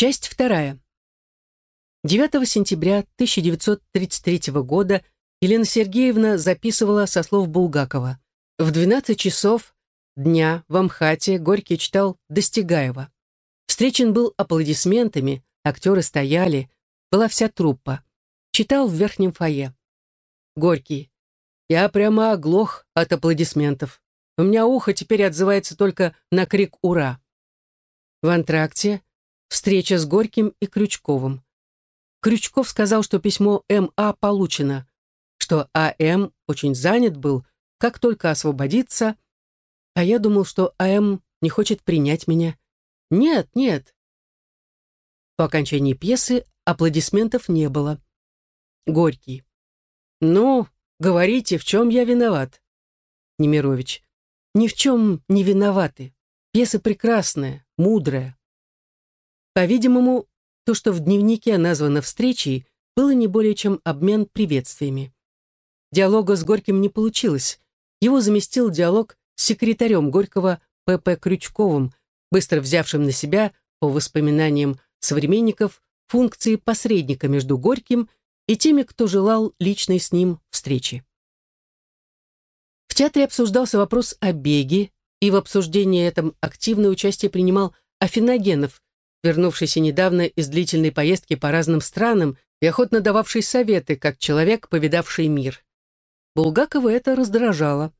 Часть вторая. 9 сентября 1933 года Елена Сергеевна записывала со слов Булгакова. В 12 часов дня в Амхате Горький читал Достигаева. Встречен был аплодисментами, актеры стояли, была вся труппа. Читал в верхнем фойе. Горький. Я прямо оглох от аплодисментов. У меня ухо теперь отзывается только на крик «Ура!». В антракте встреча с Горьким и Крючковым. Крючков сказал, что письмо М.А. получено, что А.М. очень занят был, как только освободится, а я думал, что А.М. не хочет принять меня. Нет, нет. По окончании пьесы аплодисментов не было. Горький. «Ну, говорите, в чем я виноват?» Немирович. «Ни в чем не виноваты. Пьеса прекрасная, мудрая». По-видимому, то, что в дневнике названо встречей, было не более чем обмен приветствиями. Диалога с Горьким не получилось. Его заместил диалог с секретарем Горького П.П. Крючковым, быстро взявшим на себя, по воспоминаниям современников, функции посредника между Горьким и теми, кто желал личной с ним встречи. В театре обсуждался вопрос о беге, и в обсуждении этом активное участие принимал Афиногенов, вернувшийся недавно из длительной поездки по разным странам и охотно дававший советы, как человек, повидавший мир. Булгакова это раздражало.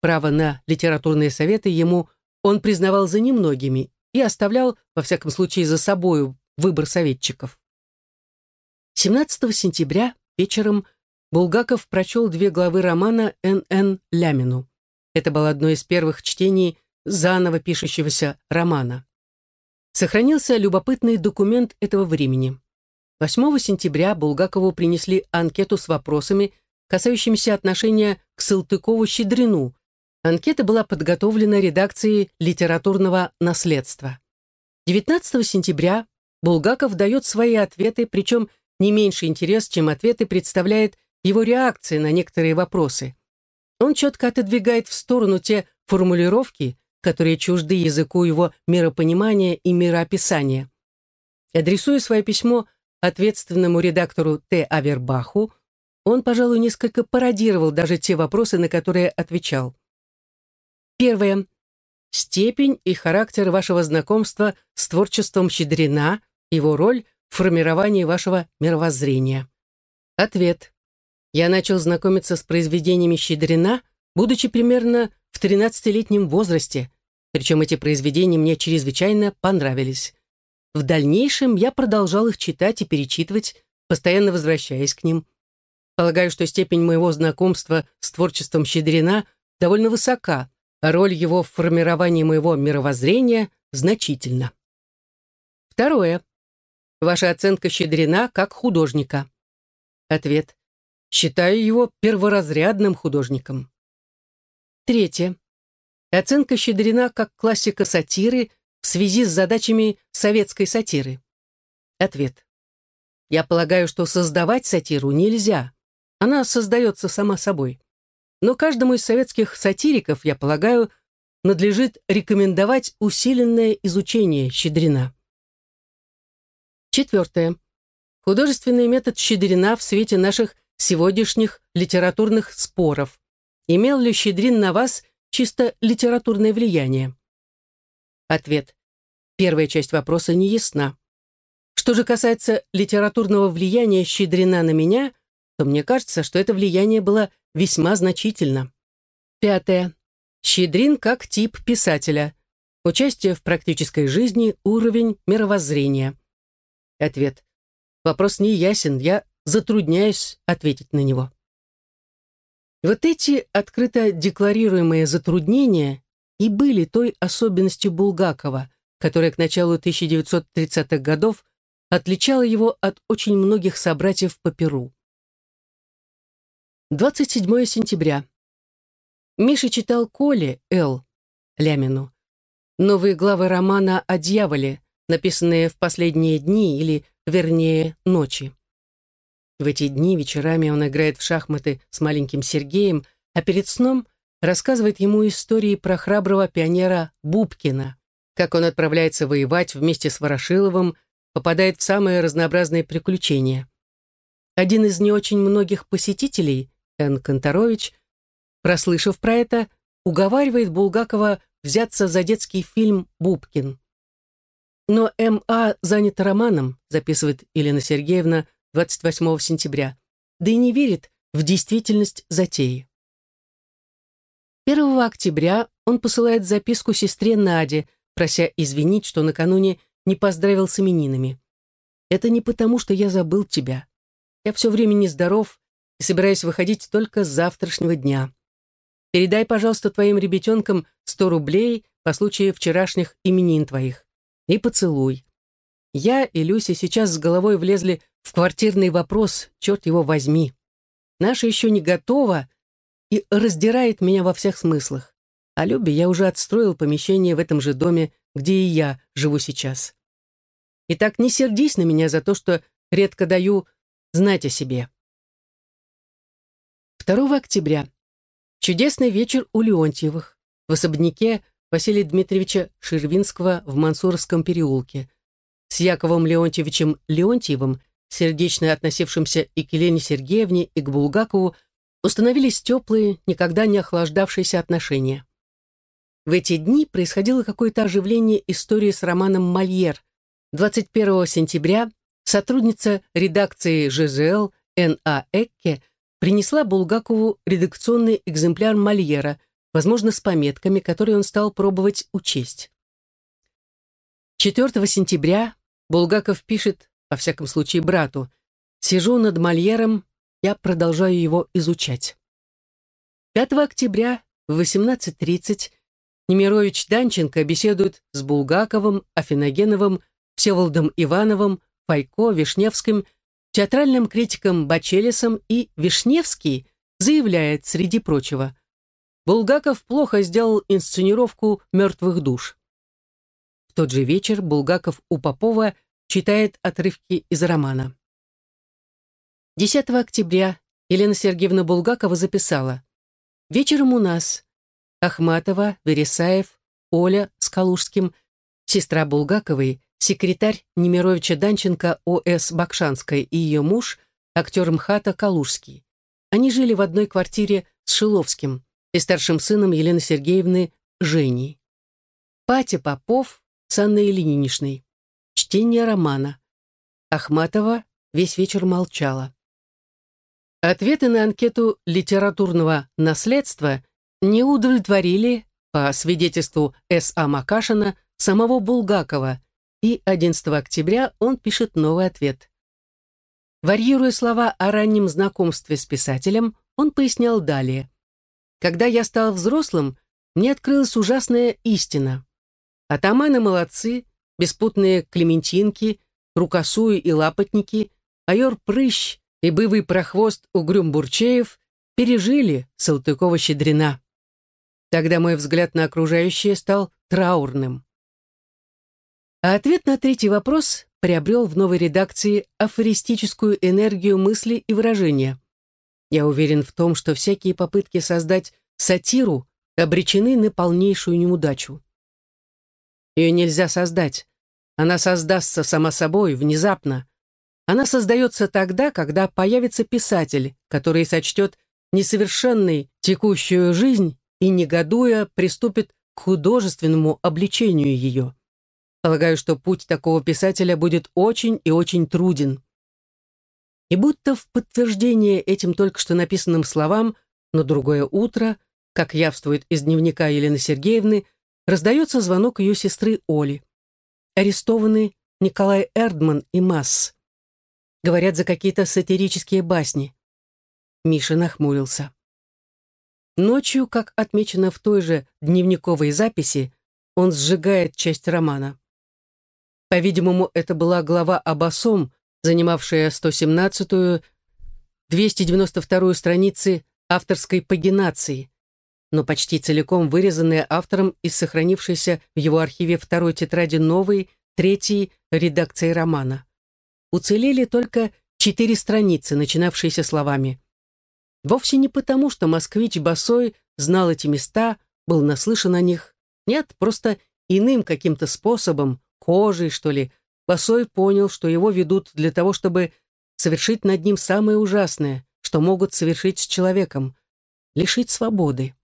Право на литературные советы ему он признавал за немногими и оставлял, во всяком случае, за собою выбор советчиков. 17 сентября вечером Булгаков прочел две главы романа Н.Н. Лямину. Это было одно из первых чтений заново пишущегося романа сохранился любопытный документ этого времени. 8 сентября Булгакову принесли анкету с вопросами, касающимися отношения к Салтыкову-Щедрину. Анкета была подготовлена редакцией литературного наследства. 19 сентября Булгаков дает свои ответы, причем не меньше интерес, чем ответы представляет его реакция на некоторые вопросы. Он четко отодвигает в сторону те формулировки, которые чужды языку его миропонимания и мироописания. Адресуя свое письмо ответственному редактору Т. Авербаху, он, пожалуй, несколько пародировал даже те вопросы, на которые отвечал. Первое. Степень и характер вашего знакомства с творчеством Щедрина, его роль в формировании вашего мировоззрения. Ответ. Я начал знакомиться с произведениями Щедрина, будучи примерно в 13-летнем возрасте, причем эти произведения мне чрезвычайно понравились. В дальнейшем я продолжал их читать и перечитывать, постоянно возвращаясь к ним. Полагаю, что степень моего знакомства с творчеством Щедрина довольно высока, а роль его в формировании моего мировоззрения значительна. Второе. Ваша оценка Щедрина как художника. Ответ. Считаю его перворазрядным художником. Третье. Оценка Щедрина как классика сатиры в связи с задачами советской сатиры. Ответ. Я полагаю, что создавать сатиру нельзя. Она создается сама собой. Но каждому из советских сатириков, я полагаю, надлежит рекомендовать усиленное изучение Щедрина. Четвертое. Художественный метод Щедрина в свете наших сегодняшних литературных споров. Имел ли Щедрин на вас чисто литературное влияние? Ответ. Первая часть вопроса не ясна. Что же касается литературного влияния Щедрина на меня, то мне кажется, что это влияние было весьма значительно. Пятое. Щедрин как тип писателя. Участие в практической жизни, уровень мировоззрения. Ответ. Вопрос не ясен, я затрудняюсь ответить на него. Вот эти открыто декларируемые затруднения и были той особенностью Булгакова, которая к началу 1930-х годов отличала его от очень многих собратьев по Перу. 27 сентября. Миша читал Коле, Л. Лямину, новые главы романа о дьяволе, написанные в последние дни или, вернее, ночи. В эти дни вечерами он играет в шахматы с маленьким Сергеем, а перед сном рассказывает ему истории про храброго пионера Бубкина, как он отправляется воевать вместе с Ворошиловым, попадает в самые разнообразные приключения. Один из не очень многих посетителей, Н. Конторович, прослышав про это, уговаривает Булгакова взяться за детский фильм «Бубкин». Но М.А. занят романом, записывает Елена Сергеевна 28 сентября, да и не верит в действительность затеи. 1 октября он посылает записку сестре Наде, прося извинить, что накануне не поздравил с именинами. «Это не потому, что я забыл тебя. Я все время нездоров и собираюсь выходить только с завтрашнего дня. Передай, пожалуйста, твоим ребятенкам сто рублей по случаю вчерашних именин твоих. И поцелуй. Я и Люся сейчас с головой влезли в квартирный вопрос, черт его возьми. Наша еще не готова и раздирает меня во всех смыслах. А Любе я уже отстроил помещение в этом же доме, где и я живу сейчас. И так не сердись на меня за то, что редко даю знать о себе. 2 октября. Чудесный вечер у Леонтьевых в особняке Василия Дмитриевича Шервинского в Мансуровском переулке. С Яковом Леонтьевичем Леонтьевым, сердечно относившимся и к Елене Сергеевне, и к Булгакову, установились теплые, никогда не охлаждавшиеся отношения. В эти дни происходило какое-то оживление истории с романом «Мольер», 21 сентября сотрудница редакции ЖЗЛ Н.А. Экке принесла Булгакову редакционный экземпляр Мольера, возможно, с пометками, которые он стал пробовать учесть. 4 сентября Булгаков пишет, во всяком случае, брату, «Сижу над Мольером, я продолжаю его изучать». 5 октября в 18.30 Немирович Данченко беседует с Булгаковым, Афиногеновым, Всеволодом Ивановым, Файко, Вишневским, театральным критиком Бачелесом и Вишневский заявляет, среди прочего, Булгаков плохо сделал инсценировку «Мертвых душ». В тот же вечер Булгаков у Попова читает отрывки из романа. 10 октября Елена Сергеевна Булгакова записала «Вечером у нас Ахматова, Вересаев, Оля с Калужским, сестра Булгаковой, секретарь Немировича Данченко О.С. Бакшанской и ее муж, актер МХАТа Калужский. Они жили в одной квартире с Шиловским и старшим сыном Елены Сергеевны Женей. Патя Попов с Анной Ильиничной. Чтение романа. Ахматова весь вечер молчала. Ответы на анкету литературного наследства не удовлетворили, по свидетельству С.А. Макашина, самого Булгакова, и 11 октября он пишет новый ответ. Варьируя слова о раннем знакомстве с писателем, он пояснял далее. «Когда я стал взрослым, мне открылась ужасная истина. Атаманы молодцы, беспутные клементинки, рукосуи и лапотники, майор Прыщ и бывый прохвост Угрюм Бурчеев пережили Салтыкова-Щедрина. Тогда мой взгляд на окружающее стал траурным. А ответ на третий вопрос приобрел в новой редакции афористическую энергию мысли и выражения. Я уверен в том, что всякие попытки создать сатиру обречены на полнейшую неудачу. Ее нельзя создать. Она создастся сама собой, внезапно. Она создается тогда, когда появится писатель, который сочтет несовершенной текущую жизнь и, негодуя, приступит к художественному обличению ее. Полагаю, что путь такого писателя будет очень и очень труден. И будто в подтверждение этим только что написанным словам, на другое утро, как явствует из дневника Елены Сергеевны, раздается звонок ее сестры Оли. Арестованы Николай Эрдман и Масс. Говорят за какие-то сатирические басни. Миша нахмурился. Ночью, как отмечено в той же дневниковой записи, он сжигает часть романа. По-видимому, это была глава об осом, занимавшая 117-ю, 292-ю страницы авторской пагинации, но почти целиком вырезанная автором из сохранившейся в его архиве второй тетради новой, третьей редакции романа. Уцелели только четыре страницы, начинавшиеся словами Вовсе не потому, что москвич Босой знал эти места, был наслышан о них. Нет, просто иным каким-то способом, кожей, что ли, Босой понял, что его ведут для того, чтобы совершить над ним самое ужасное, что могут совершить с человеком — лишить свободы.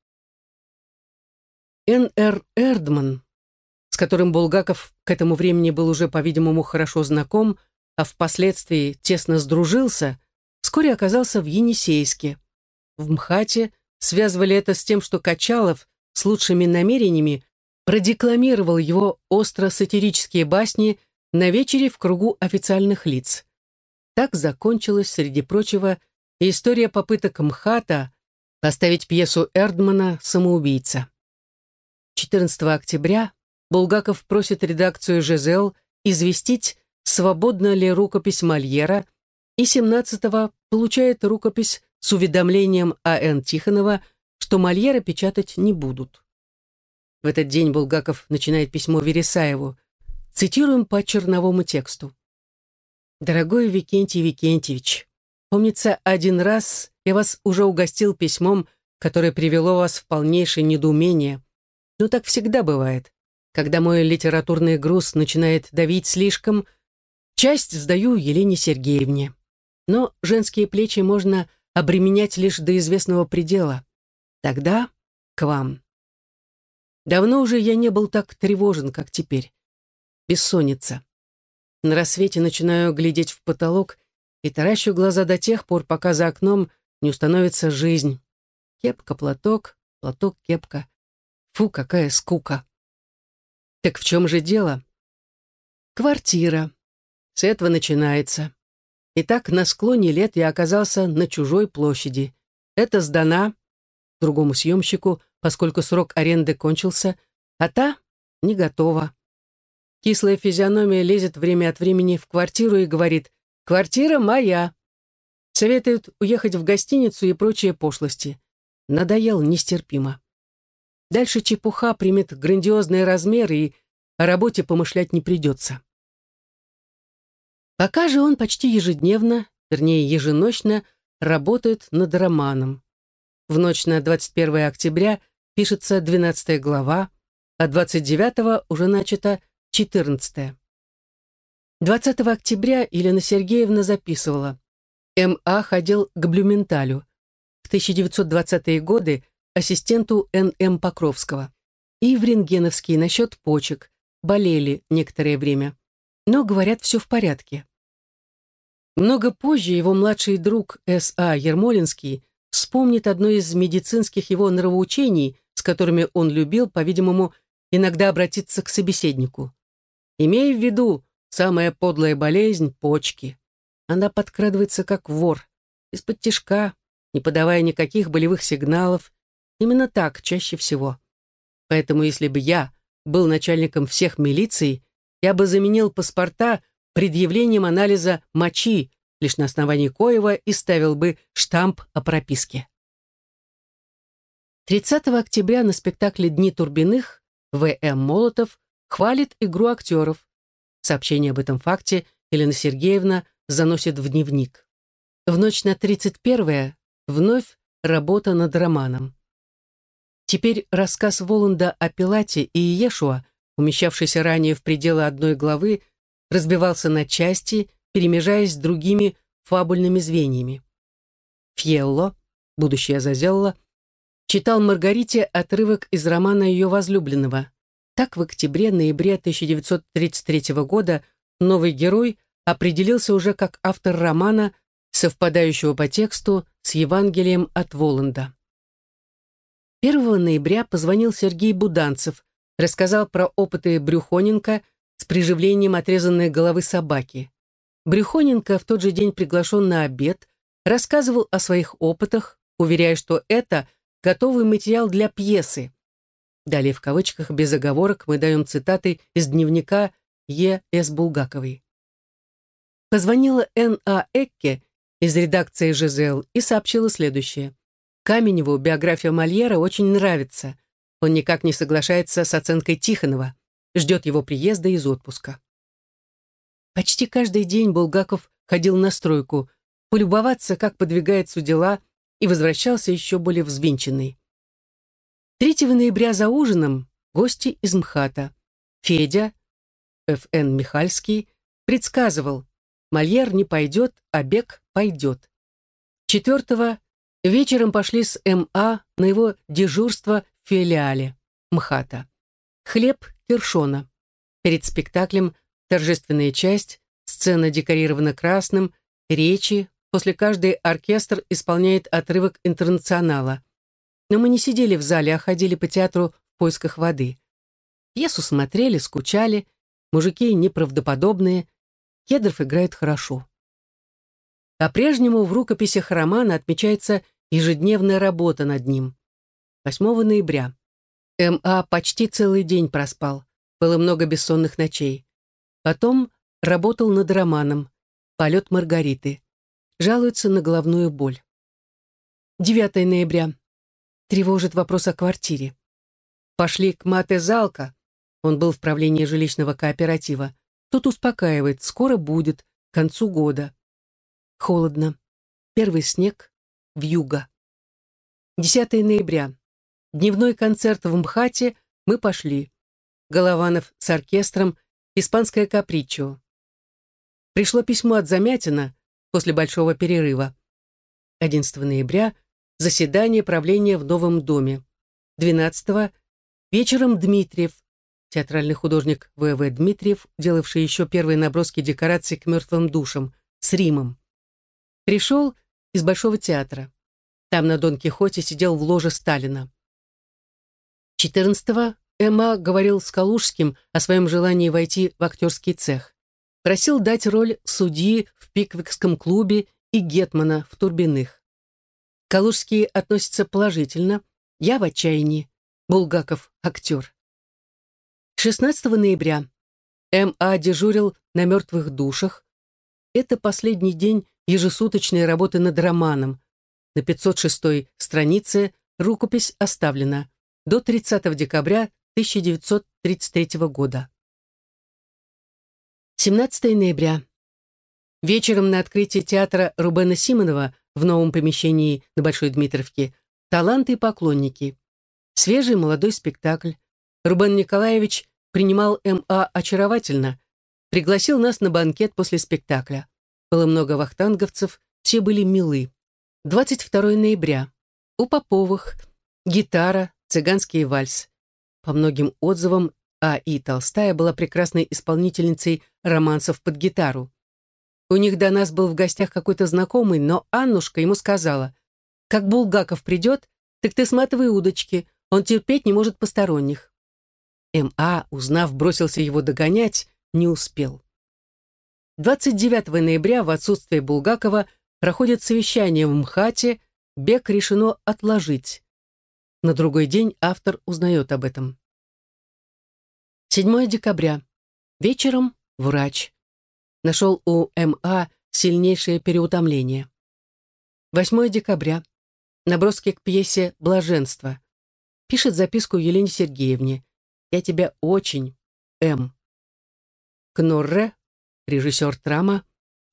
Н.Р. Эрдман, с которым Булгаков к этому времени был уже, по-видимому, хорошо знаком, а впоследствии тесно сдружился, вскоре оказался в Енисейске. В МХАТе связывали это с тем, что Качалов с лучшими намерениями продекламировал его остро-сатирические басни на вечере в кругу официальных лиц. Так закончилась, среди прочего, история попыток МХАТа поставить пьесу Эрдмана «Самоубийца». 14 октября Булгаков просит редакцию «Жизел» известить, свободна ли рукопись Мольера, и 17-го получает рукопись с уведомлением А.Н. Тихонова, что Мольера печатать не будут. В этот день Булгаков начинает письмо Вересаеву. Цитируем по черновому тексту. «Дорогой Викентий Викентьевич, помнится, один раз я вас уже угостил письмом, которое привело вас в полнейшее недоумение. Ну, так всегда бывает. Когда мой литературный груз начинает давить слишком, часть сдаю Елене Сергеевне. Но женские плечи можно обременять лишь до известного предела. Тогда к вам. Давно уже я не был так тревожен, как теперь. Бессонница. На рассвете начинаю глядеть в потолок и таращу глаза до тех пор, пока за окном не установится жизнь. Кепка, платок, платок, кепка. Фу, какая скука. Так в чем же дело? Квартира. С этого начинается. Итак, на склоне лет я оказался на чужой площади. Это сдана другому съемщику, поскольку срок аренды кончился, а та не готова. Кислая физиономия лезет время от времени в квартиру и говорит «Квартира моя». Советует уехать в гостиницу и прочие пошлости. Надоел нестерпимо. Дальше чепуха примет грандиозные размеры, и о работе помышлять не придется. Пока же он почти ежедневно, вернее еженочно, работает над романом. В ночь на 21 октября пишется 12 глава, а 29 уже начата 14. 20 октября Елена Сергеевна записывала. М.А. ходил к Блюменталю. В 1920-е годы ассистенту Н.М. Покровского. И в рентгеновский насчет почек. Болели некоторое время но, говорят, все в порядке. Много позже его младший друг С.А. Ермолинский вспомнит одно из медицинских его нравоучений, с которыми он любил, по-видимому, иногда обратиться к собеседнику. Имея в виду, самая подлая болезнь – почки. Она подкрадывается как вор, из-под тишка, не подавая никаких болевых сигналов. Именно так чаще всего. Поэтому если бы я был начальником всех милиций, я бы заменил паспорта предъявлением анализа мочи, лишь на основании коего и ставил бы штамп о прописке. 30 октября на спектакле «Дни Турбиных» В.М. Молотов хвалит игру актеров. Сообщение об этом факте Елена Сергеевна заносит в дневник. В ночь на 31-е вновь работа над романом. Теперь рассказ Воланда о Пилате и Иешуа умещавшийся ранее в пределы одной главы, разбивался на части, перемежаясь с другими фабульными звеньями. Фьелло, будущая Зазелла, читал Маргарите отрывок из романа ее возлюбленного. Так в октябре-ноябре 1933 года новый герой определился уже как автор романа, совпадающего по тексту с Евангелием от Воланда. 1 ноября позвонил Сергей Буданцев, рассказал про опыты Брюхоненко с приживлением отрезанной головы собаки. Брюхоненко в тот же день приглашен на обед, рассказывал о своих опытах, уверяя, что это готовый материал для пьесы. Далее в кавычках без оговорок мы даем цитаты из дневника Е. С. Булгаковой. Позвонила Н. А. Экке из редакции ЖЗЛ и сообщила следующее. Каменеву биография Мольера очень нравится. Он никак не соглашается с оценкой Тихонова, ждет его приезда из отпуска. Почти каждый день Булгаков ходил на стройку, полюбоваться, как подвигаются дела, и возвращался еще более взвинченный. 3 ноября за ужином гости из МХАТа. Федя, Ф.Н. Михальский, предсказывал, Мольер не пойдет, а Бек пойдет. Четвертого вечером пошли с М.А. на его дежурство в филиале МХАТа. Хлеб Киршона. Перед спектаклем торжественная часть, сцена декорирована красным, речи, после каждой оркестр исполняет отрывок интернационала. Но мы не сидели в зале, а ходили по театру в поисках воды. Пьесу смотрели, скучали, мужики неправдоподобные, Кедров играет хорошо. По-прежнему в рукописях романа отмечается ежедневная работа над ним. 8 ноября. М.А. почти целый день проспал. Было много бессонных ночей. Потом работал над романом «Полет Маргариты». Жалуется на головную боль. 9 ноября. Тревожит вопрос о квартире. Пошли к Мате Залка. Он был в правлении жилищного кооператива. Тут успокаивает, скоро будет, к концу года. Холодно. Первый снег, вьюга. 10 ноября. Дневной концерт в МХАТе мы пошли. Голованов с оркестром, испанское капричо. Пришло письмо от Замятина после большого перерыва. 11 ноября заседание правления в новом доме. 12 вечером Дмитриев, театральный художник В.В. Дмитриев, делавший еще первые наброски декораций к мертвым душам, с Римом. Пришел из Большого театра. Там на Дон Кихоте сидел в ложе Сталина. 14-го Эмма говорил с Калужским о своем желании войти в актерский цех. Просил дать роль судьи в Пиквикском клубе и Гетмана в Турбиных. Калужский относится положительно. Я в отчаянии. Булгаков – актер. 16 ноября М.А. дежурил на мертвых душах. Это последний день ежесуточной работы над романом. На 506 странице рукопись оставлена до 30 декабря 1933 года. 17 ноября. Вечером на открытии театра Рубена Симонова в новом помещении на Большой Дмитровке «Таланты и поклонники». Свежий молодой спектакль. Рубен Николаевич принимал М.А. очаровательно, пригласил нас на банкет после спектакля. Было много вахтанговцев, все были милы. 22 ноября. У Поповых. Гитара, цыганский вальс. По многим отзывам, А. И. Толстая была прекрасной исполнительницей романсов под гитару. У них до нас был в гостях какой-то знакомый, но Аннушка ему сказала, «Как Булгаков придет, так ты сматывай удочки, он терпеть не может посторонних». М.А., узнав, бросился его догонять, не успел. 29 ноября в отсутствие Булгакова проходит совещание в МХАТе, бег решено отложить. На другой день автор узнает об этом. 7 декабря. Вечером врач. Нашел у М.А. сильнейшее переутомление. 8 декабря. Наброски к пьесе «Блаженство». Пишет записку Елене Сергеевне. Я тебя очень, М. Кнорре, режиссер Трама,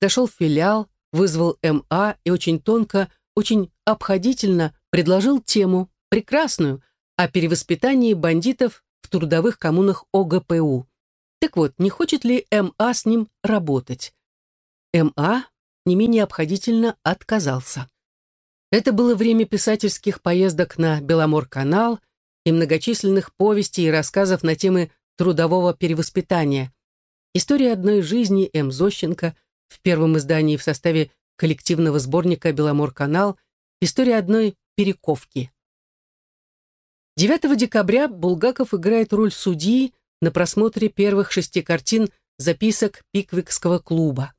зашел в филиал, вызвал М.А. и очень тонко, очень обходительно предложил тему, прекрасную, о перевоспитании бандитов в трудовых коммунах ОГПУ. Так вот, не хочет ли М.А. с ним работать? М.А. не менее обходительно отказался. Это было время писательских поездок на Беломор-канал – и многочисленных повестей и рассказов на темы трудового перевоспитания. История одной жизни М. Зощенко в первом издании в составе коллективного сборника «Беломор-канал» История одной перековки. 9 декабря Булгаков играет роль судьи на просмотре первых шести картин записок Пиквикского клуба.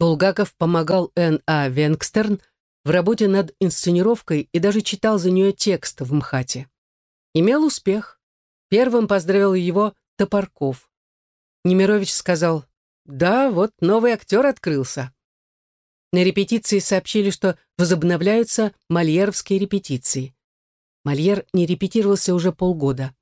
Булгаков помогал Н. А. Венгстерн в работе над инсценировкой и даже читал за нее текст в МХАТе. Имел успех. Первым поздравил его Топорков. Немирович сказал, «Да, вот новый актер открылся». На репетиции сообщили, что возобновляются мольеровские репетиции. Мольер не репетировался уже полгода.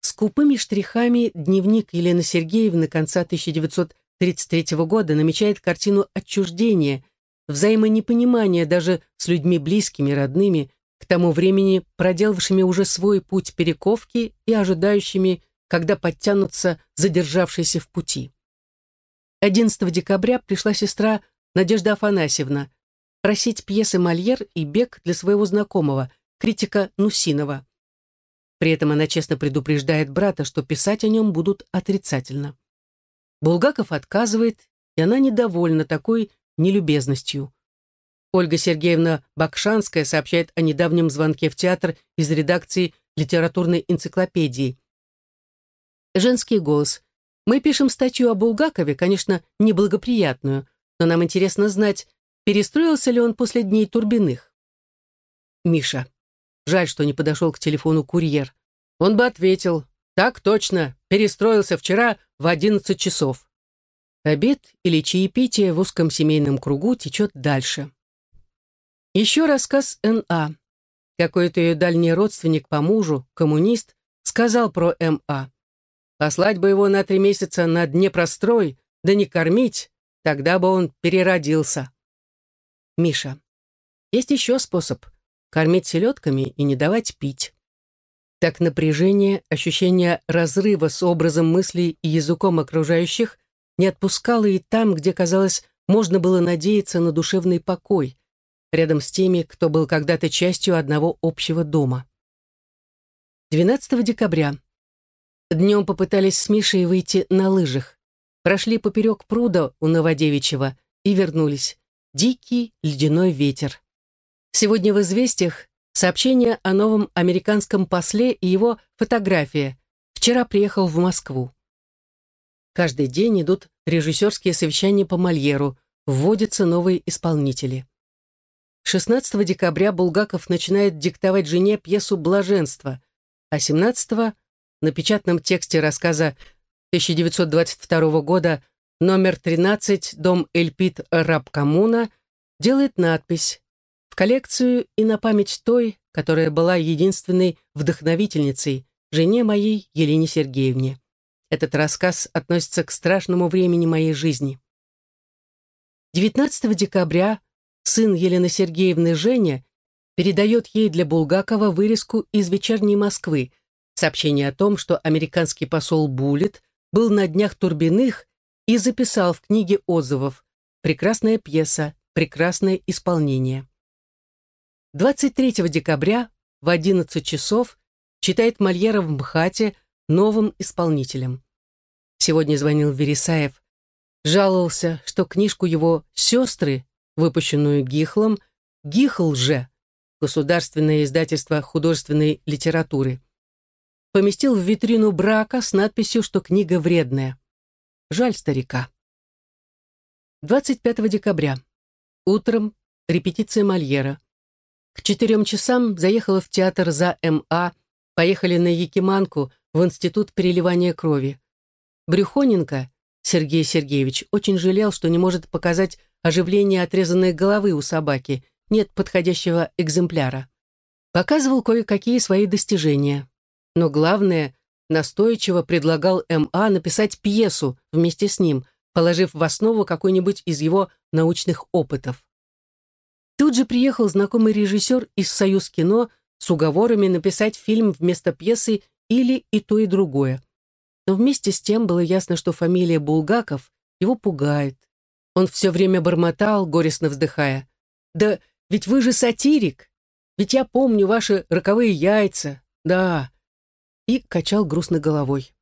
Скупыми штрихами дневник Елены Сергеевны конца 1933 года намечает картину отчуждения, взаимонепонимания даже с людьми близкими, родными, к тому времени проделавшими уже свой путь перековки и ожидающими, когда подтянутся задержавшиеся в пути. 11 декабря пришла сестра Надежда Афанасьевна просить пьесы «Мольер» и «Бег» для своего знакомого, критика Нусинова. При этом она честно предупреждает брата, что писать о нем будут отрицательно. Булгаков отказывает, и она недовольна такой нелюбезностью. Ольга Сергеевна Бакшанская сообщает о недавнем звонке в театр из редакции литературной энциклопедии. Женский голос. Мы пишем статью о Булгакове, конечно, неблагоприятную, но нам интересно знать, перестроился ли он после дней Турбиных. Миша. Жаль, что не подошел к телефону курьер. Он бы ответил, так точно, перестроился вчера в одиннадцать часов. Обед или чаепитие в узком семейном кругу течет дальше. Еще рассказ Н.А. Какой-то ее дальний родственник по мужу, коммунист, сказал про М.А. Послать бы его на три месяца на Днепрострой, да не кормить, тогда бы он переродился. Миша. Есть еще способ кормить селедками и не давать пить. Так напряжение, ощущение разрыва с образом мыслей и языком окружающих не отпускало и там, где, казалось, можно было надеяться на душевный покой, рядом с теми, кто был когда-то частью одного общего дома. 12 декабря. Днем попытались с Мишей выйти на лыжах. Прошли поперек пруда у Новодевичьего и вернулись. Дикий ледяной ветер. Сегодня в «Известиях» сообщение о новом американском после и его фотография. Вчера приехал в Москву. Каждый день идут режиссерские совещания по Мольеру, вводятся новые исполнители. 16 декабря Булгаков начинает диктовать жене пьесу «Блаженство», а 17 на печатном тексте рассказа 1922 года номер 13, дом Эльпит Рабкомуна, делает надпись в коллекцию и на память той, которая была единственной вдохновительницей, жене моей Елене Сергеевне. Этот рассказ относится к страшному времени моей жизни. 19 декабря сын Елены Сергеевны Женя передает ей для Булгакова вырезку из «Вечерней Москвы», сообщение о том, что американский посол Буллет был на днях Турбиных и записал в книге отзывов «Прекрасная пьеса, прекрасное исполнение». 23 декабря в 11 часов читает Мольера в МХАТе новым исполнителем. Сегодня звонил Вересаев, жаловался, что книжку его «Сестры», выпущенную Гихлом, Гихл же, государственное издательство художественной литературы, поместил в витрину брака с надписью, что книга вредная. Жаль старика. 25 декабря. Утром репетиция Мольера. К четырем часам заехала в театр за МА, поехали на Якиманку в Институт переливания крови. Брюхоненко, Сергей Сергеевич, очень жалел, что не может показать оживление отрезанной головы у собаки, нет подходящего экземпляра. Показывал кое-какие свои достижения. Но главное, настойчиво предлагал М.А. написать пьесу вместе с ним, положив в основу какой-нибудь из его научных опытов. Тут же приехал знакомый режиссер из «Союз кино» с уговорами написать фильм вместо пьесы или и то, и другое. Но вместе с тем было ясно, что фамилия Булгаков его пугает. Он все время бормотал, горестно вздыхая. «Да ведь вы же сатирик! Ведь я помню ваши роковые яйца! Да, и качал грустно головой.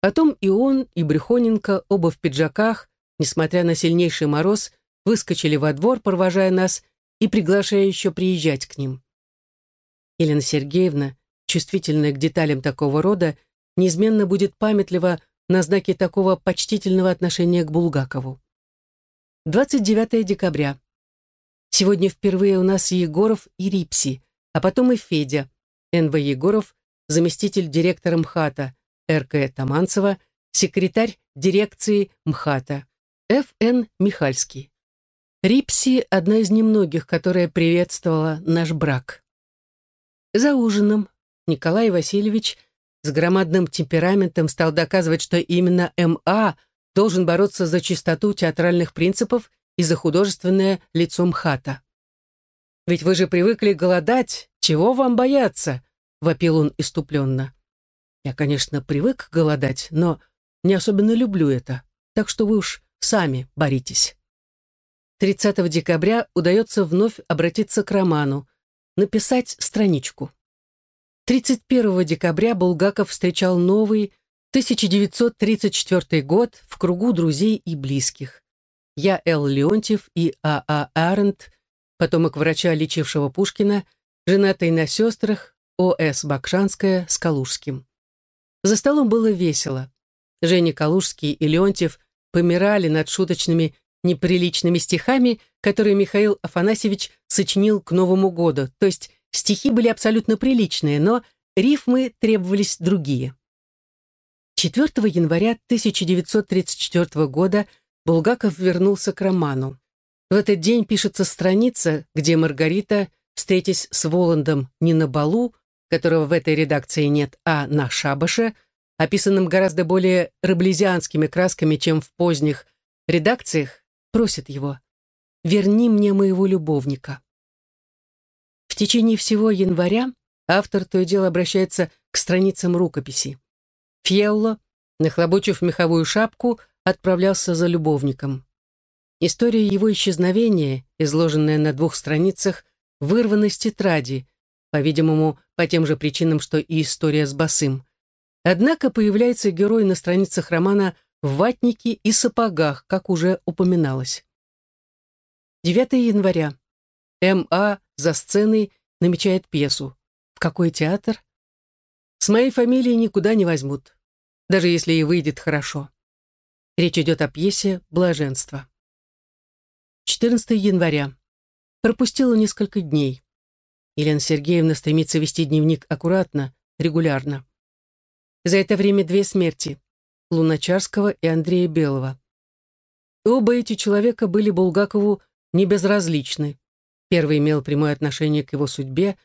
Потом и он, и Брюхоненко, оба в пиджаках, несмотря на сильнейший мороз, выскочили во двор, провожая нас и приглашая еще приезжать к ним. Елена Сергеевна, чувствительная к деталям такого рода, неизменно будет памятлива на знаки такого почтительного отношения к Булгакову. 29 декабря. Сегодня впервые у нас Егоров и Рипси, а потом и Федя. Н.В. Егоров заместитель директора МХАТа, Р.К. Таманцева, секретарь дирекции МХАТа, Ф.Н. Михальский. Рипси – одна из немногих, которая приветствовала наш брак. За ужином Николай Васильевич с громадным темпераментом стал доказывать, что именно М.А. должен бороться за чистоту театральных принципов и за художественное лицо МХАТа. «Ведь вы же привыкли голодать, чего вам бояться?» Вопил он иступленно. Я, конечно, привык голодать, но не особенно люблю это. так что вы уж сами боритесь. 30 декабря удается вновь обратиться к роману, написать страничку. 31 декабря Булгаков встречал новый 1934 год в кругу друзей и близких. Я Л. Леонтьев и А. А. Арендт, потомок врача, лечившего Пушкина, женатый на сестрах О. С. Бакшанская с Калужским. За столом было весело. Женя Калужский и Леонтьев помирали над шуточными неприличными стихами, которые Михаил Афанасьевич сочинил к Новому году, то есть стихи были абсолютно приличные, но рифмы требовались другие. 4 января 1934 года Булгаков вернулся к роману. В этот день пишется страница, где Маргарита, встретясь с Воландом не на балу, которого в этой редакции нет, а на шабаше, описанном гораздо более раблезианскими красками, чем в поздних редакциях, просит его «Верни мне моего любовника». В течение всего января автор то и дело обращается к страницам рукописи. Фьелло, нахлобучив меховую шапку, отправлялся за любовником. История его исчезновения, изложенная на двух страницах, вырвана из тетради, по-видимому, по тем же причинам, что и история с Басым. Однако появляется герой на страницах романа в ватнике и сапогах, как уже упоминалось. 9 января. М.А. за сценой намечает пьесу. В какой театр? С моей фамилией никуда не возьмут, даже если и выйдет хорошо. Речь идет о пьесе «Блаженство». 14 января. Пропустила несколько дней. Елена Сергеевна стремится вести дневник аккуратно, регулярно. За это время две смерти – Луначарского и Андрея Белого. оба эти человека были Булгакову не безразличны. Первый имел прямое отношение к его судьбе.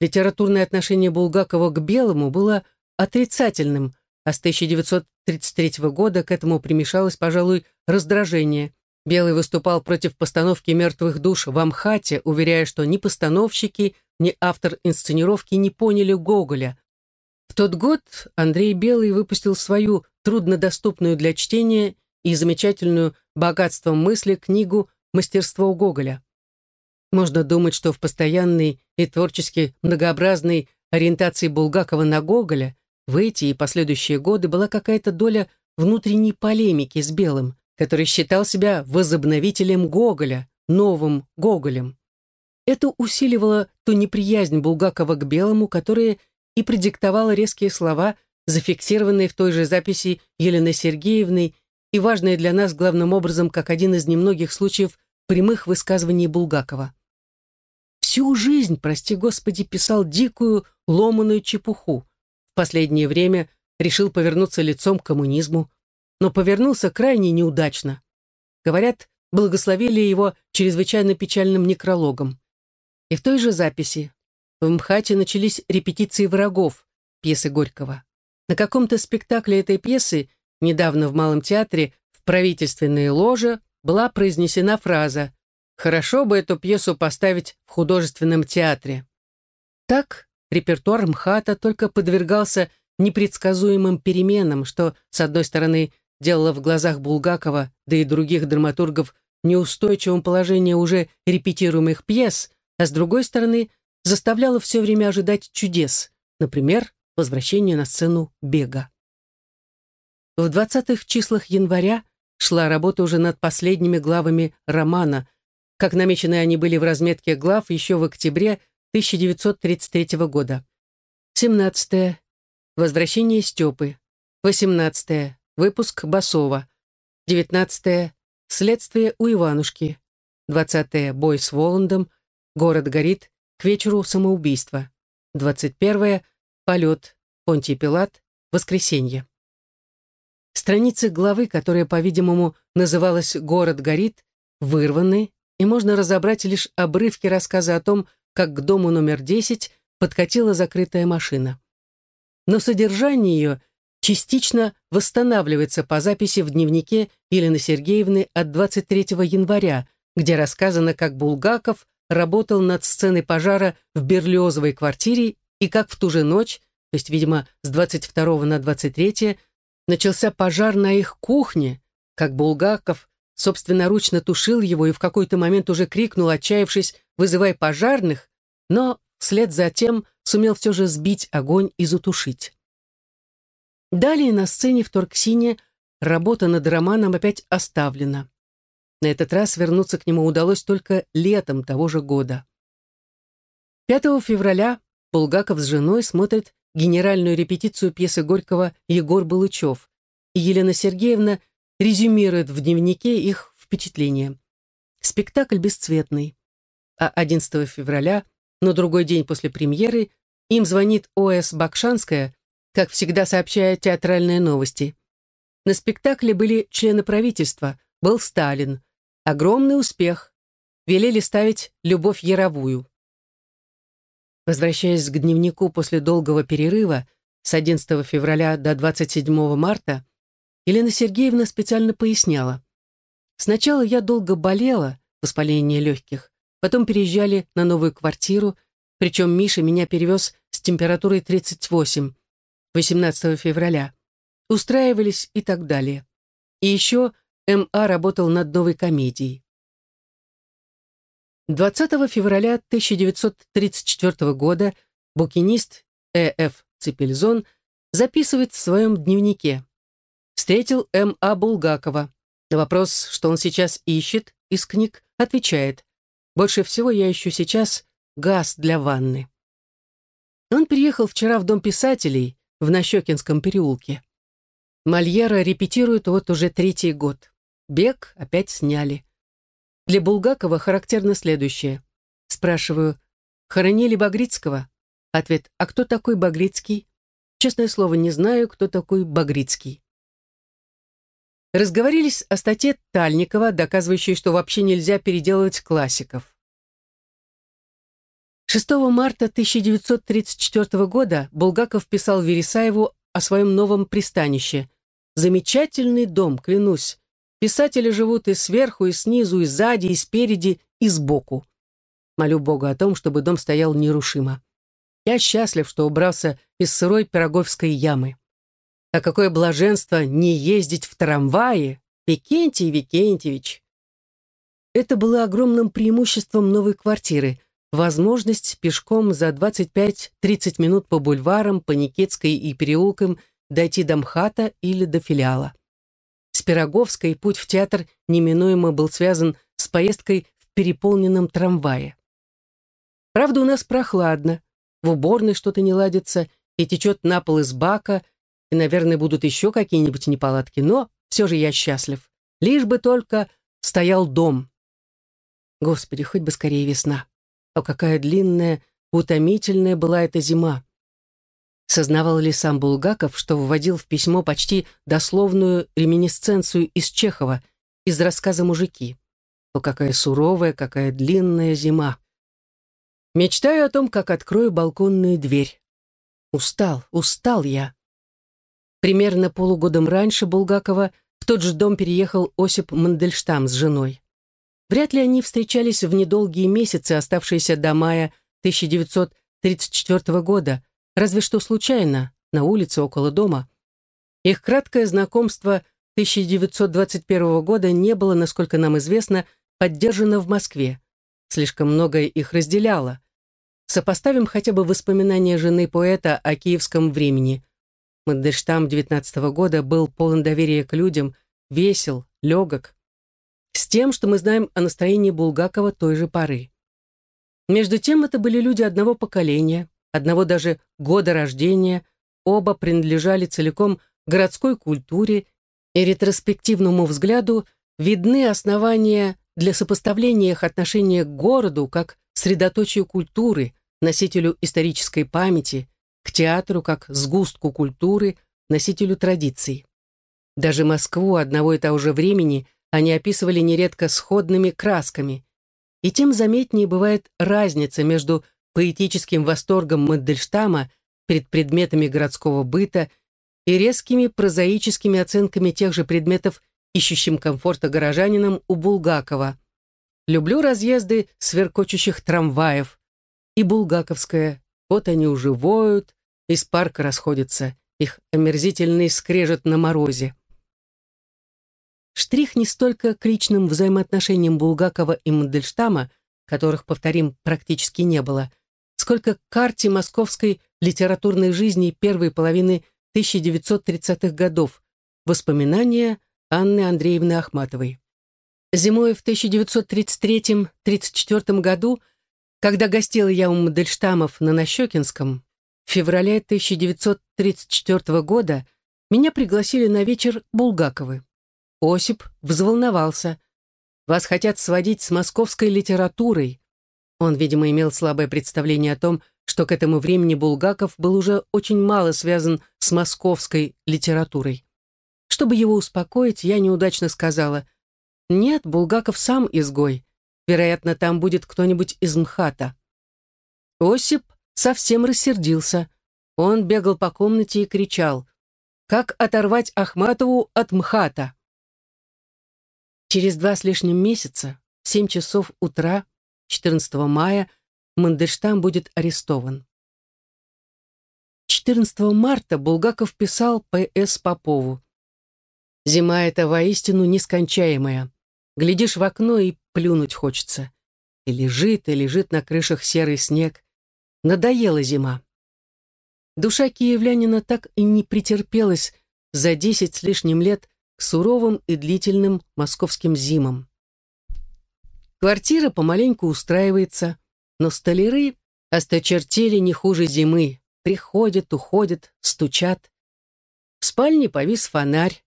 Литературное отношение Булгакова к Белому было отрицательным, а с 1933 года к этому примешалось, пожалуй, раздражение. Белый выступал против постановки «Мертвых душ» в Амхате, уверяя, что ни постановщики, ни автор инсценировки не поняли Гоголя, в тот год Андрей Белый выпустил свою труднодоступную для чтения и замечательную богатством мысли книгу «Мастерство Гоголя». Можно думать, что в постоянной и творчески многообразной ориентации Булгакова на Гоголя в эти и последующие годы была какая-то доля внутренней полемики с Белым, который считал себя возобновителем Гоголя, новым Гоголем. Это усиливало ту неприязнь Булгакова к Белому, которая и продиктовала резкие слова, зафиксированные в той же записи Еленой Сергеевной и важные для нас главным образом как один из немногих случаев прямых высказываний Булгакова. Всю жизнь, прости господи, писал дикую, ломаную чепуху. В последнее время решил повернуться лицом к коммунизму, но повернулся крайне неудачно. Говорят, благословили его чрезвычайно печальным некрологом. И в той же записи в МХАТе начались репетиции «Врагов» пьесы Горького. На каком-то спектакле этой пьесы, недавно в Малом театре, в правительственной ложе, была произнесена фраза «Хорошо бы эту пьесу поставить в художественном театре». Так репертуар МХАТа только подвергался непредсказуемым переменам, что, с одной стороны, делало в глазах Булгакова, да и других драматургов, неустойчивым положение уже репетируемых пьес, а с другой стороны – заставляло все время ожидать чудес, например, возвращение на сцену бега. В 20-х числах января шла работа уже над последними главами романа, как намечены они были в разметке глав еще в октябре 1933 года. 17. -е. Возвращение Степы. 18. -е. Выпуск Басова. 19. -е. Следствие у Иванушки. 20. -е. Бой с Воландом. Город горит. К вечеру самоубийство. 21. Полет. Понтий Пилат. Воскресенье. Страницы главы, которая, по-видимому, называлась «Город горит», вырваны, и можно разобрать лишь обрывки рассказа о том, как к дому номер 10 подкатила закрытая машина. Но содержание ее частично восстанавливается по записи в дневнике Елены Сергеевны от 23 января, где рассказано, как Булгаков работал над сценой пожара в Берлиозовой квартире и как в ту же ночь, то есть, видимо, с 22 на 23, начался пожар на их кухне, как Булгаков собственноручно тушил его и в какой-то момент уже крикнул, отчаявшись, вызывая пожарных, но вслед за тем сумел все же сбить огонь и затушить. Далее на сцене в Торксине работа над романом опять оставлена. На этот раз вернуться к нему удалось только летом того же года. 5 февраля Булгаков с женой смотрит генеральную репетицию пьесы Горького «Егор Балычев», и Елена Сергеевна резюмирует в дневнике их впечатления. Спектакль бесцветный. А 11 февраля, на другой день после премьеры, им звонит О.С. Бакшанская, как всегда сообщая театральные новости. На спектакле были члены правительства, был Сталин. Огромный успех. Велели ставить «Любовь Яровую». Возвращаясь к дневнику после долгого перерыва с 11 февраля до 27 марта, Елена Сергеевна специально поясняла. «Сначала я долго болела, воспаление легких, потом переезжали на новую квартиру, причем Миша меня перевез с температурой 38, 18 февраля. Устраивались и так далее. И еще М.А. работал над новой комедией. 20 февраля 1934 года букинист Э.Ф. Цепельзон записывает в своем дневнике. Встретил М.А. Булгакова. На вопрос, что он сейчас ищет из книг, отвечает. Больше всего я ищу сейчас газ для ванны. Он приехал вчера в Дом писателей в Нащекинском переулке. Мольера репетирует вот уже третий год. Бег опять сняли. Для Булгакова характерно следующее. Спрашиваю, хоронили Багрицкого? Ответ, а кто такой Багрицкий? Честное слово, не знаю, кто такой Багрицкий. Разговорились о статье Тальникова, доказывающей, что вообще нельзя переделывать классиков. 6 марта 1934 года Булгаков писал Вересаеву о своем новом пристанище. «Замечательный дом, клянусь. Писатели живут и сверху, и снизу, и сзади, и спереди, и сбоку. Молю Бога о том, чтобы дом стоял нерушимо. Я счастлив, что убрался из сырой пироговской ямы. А какое блаженство не ездить в трамвае, Викентий Викентьевич. Это было огромным преимуществом новой квартиры, возможность пешком за 25-30 минут по бульварам, по Никитской и переулкам дойти до МХАТа или до филиала. С Пироговской путь в театр неминуемо был связан с поездкой в переполненном трамвае. Правда, у нас прохладно, в уборной что-то не ладится, и течет на пол из бака, и, наверное, будут еще какие-нибудь неполадки, но все же я счастлив. Лишь бы только стоял дом. Господи, хоть бы скорее весна. А какая длинная, утомительная была эта зима. Сознавал ли сам Булгаков, что вводил в письмо почти дословную реминисценцию из Чехова, из рассказа «Мужики». О, какая суровая, какая длинная зима. Мечтаю о том, как открою балконную дверь. Устал, устал я. Примерно полугодом раньше Булгакова в тот же дом переехал Осип Мандельштам с женой. Вряд ли они встречались в недолгие месяцы, оставшиеся до мая 1934 года, разве что случайно, на улице около дома. Их краткое знакомство 1921 года не было, насколько нам известно, поддержано в Москве. Слишком многое их разделяло. Сопоставим хотя бы воспоминания жены поэта о киевском времени. Мандельштам 19 года был полон доверия к людям, весел, легок. С тем, что мы знаем о настроении Булгакова той же поры. Между тем, это были люди одного поколения, одного даже года рождения, оба принадлежали целиком городской культуре, и ретроспективному взгляду видны основания для сопоставления их отношения к городу как средоточию культуры, носителю исторической памяти, к театру как сгустку культуры, носителю традиций. Даже Москву одного и того же времени они описывали нередко сходными красками, и тем заметнее бывает разница между поэтическим восторгом Мандельштама перед предметами городского быта и резкими прозаическими оценками тех же предметов, ищущим комфорта горожанинам у Булгакова. «Люблю разъезды сверкочущих трамваев» и Булгаковская «Вот они уже воют, из парка расходятся, их омерзительный скрежет на морозе». Штрих не столько к личным взаимоотношениям Булгакова и Мандельштама, которых, повторим, практически не было, сколько к карте московской литературной жизни первой половины 1930-х годов, воспоминания Анны Андреевны Ахматовой. Зимой в 1933-34 году, когда гостила я у Мандельштамов на Нащекинском, в феврале 1934 года меня пригласили на вечер Булгаковы. Осип взволновался. «Вас хотят сводить с московской литературой». Он, видимо, имел слабое представление о том, что к этому времени Булгаков был уже очень мало связан с московской литературой. Чтобы его успокоить, я неудачно сказала, «Нет, Булгаков сам изгой. Вероятно, там будет кто-нибудь из МХАТа». Осип совсем рассердился. Он бегал по комнате и кричал, «Как оторвать Ахматову от МХАТа?» Через два с лишним месяца, в семь часов утра, 14 мая, Мандельштам будет арестован. 14 марта Булгаков писал П.С. Попову. «Зима эта воистину нескончаемая. Глядишь в окно и плюнуть хочется. И лежит, и лежит на крышах серый снег. Надоела зима. Душа киевлянина так и не претерпелась за десять с лишним лет суровым и длительным московским зимам. Квартира помаленьку устраивается, но столяры осточертели не хуже зимы, приходят, уходят, стучат. В спальне повис фонарь.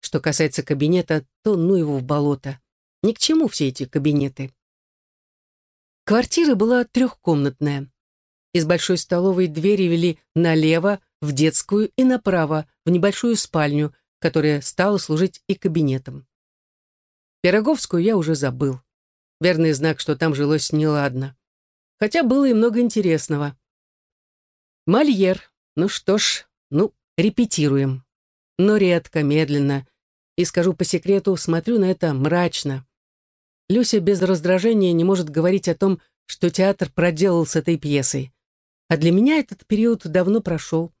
Что касается кабинета, то ну его в болото. Ни к чему все эти кабинеты. Квартира была трехкомнатная. Из большой столовой двери вели налево, в детскую и направо, в небольшую спальню, которая стала служить и кабинетом. Пироговскую я уже забыл. Верный знак, что там жилось неладно. Хотя было и много интересного. Мольер. Ну что ж, ну, репетируем. Но редко, медленно. И скажу по секрету, смотрю на это мрачно. Люся без раздражения не может говорить о том, что театр проделал с этой пьесой. А для меня этот период давно прошел.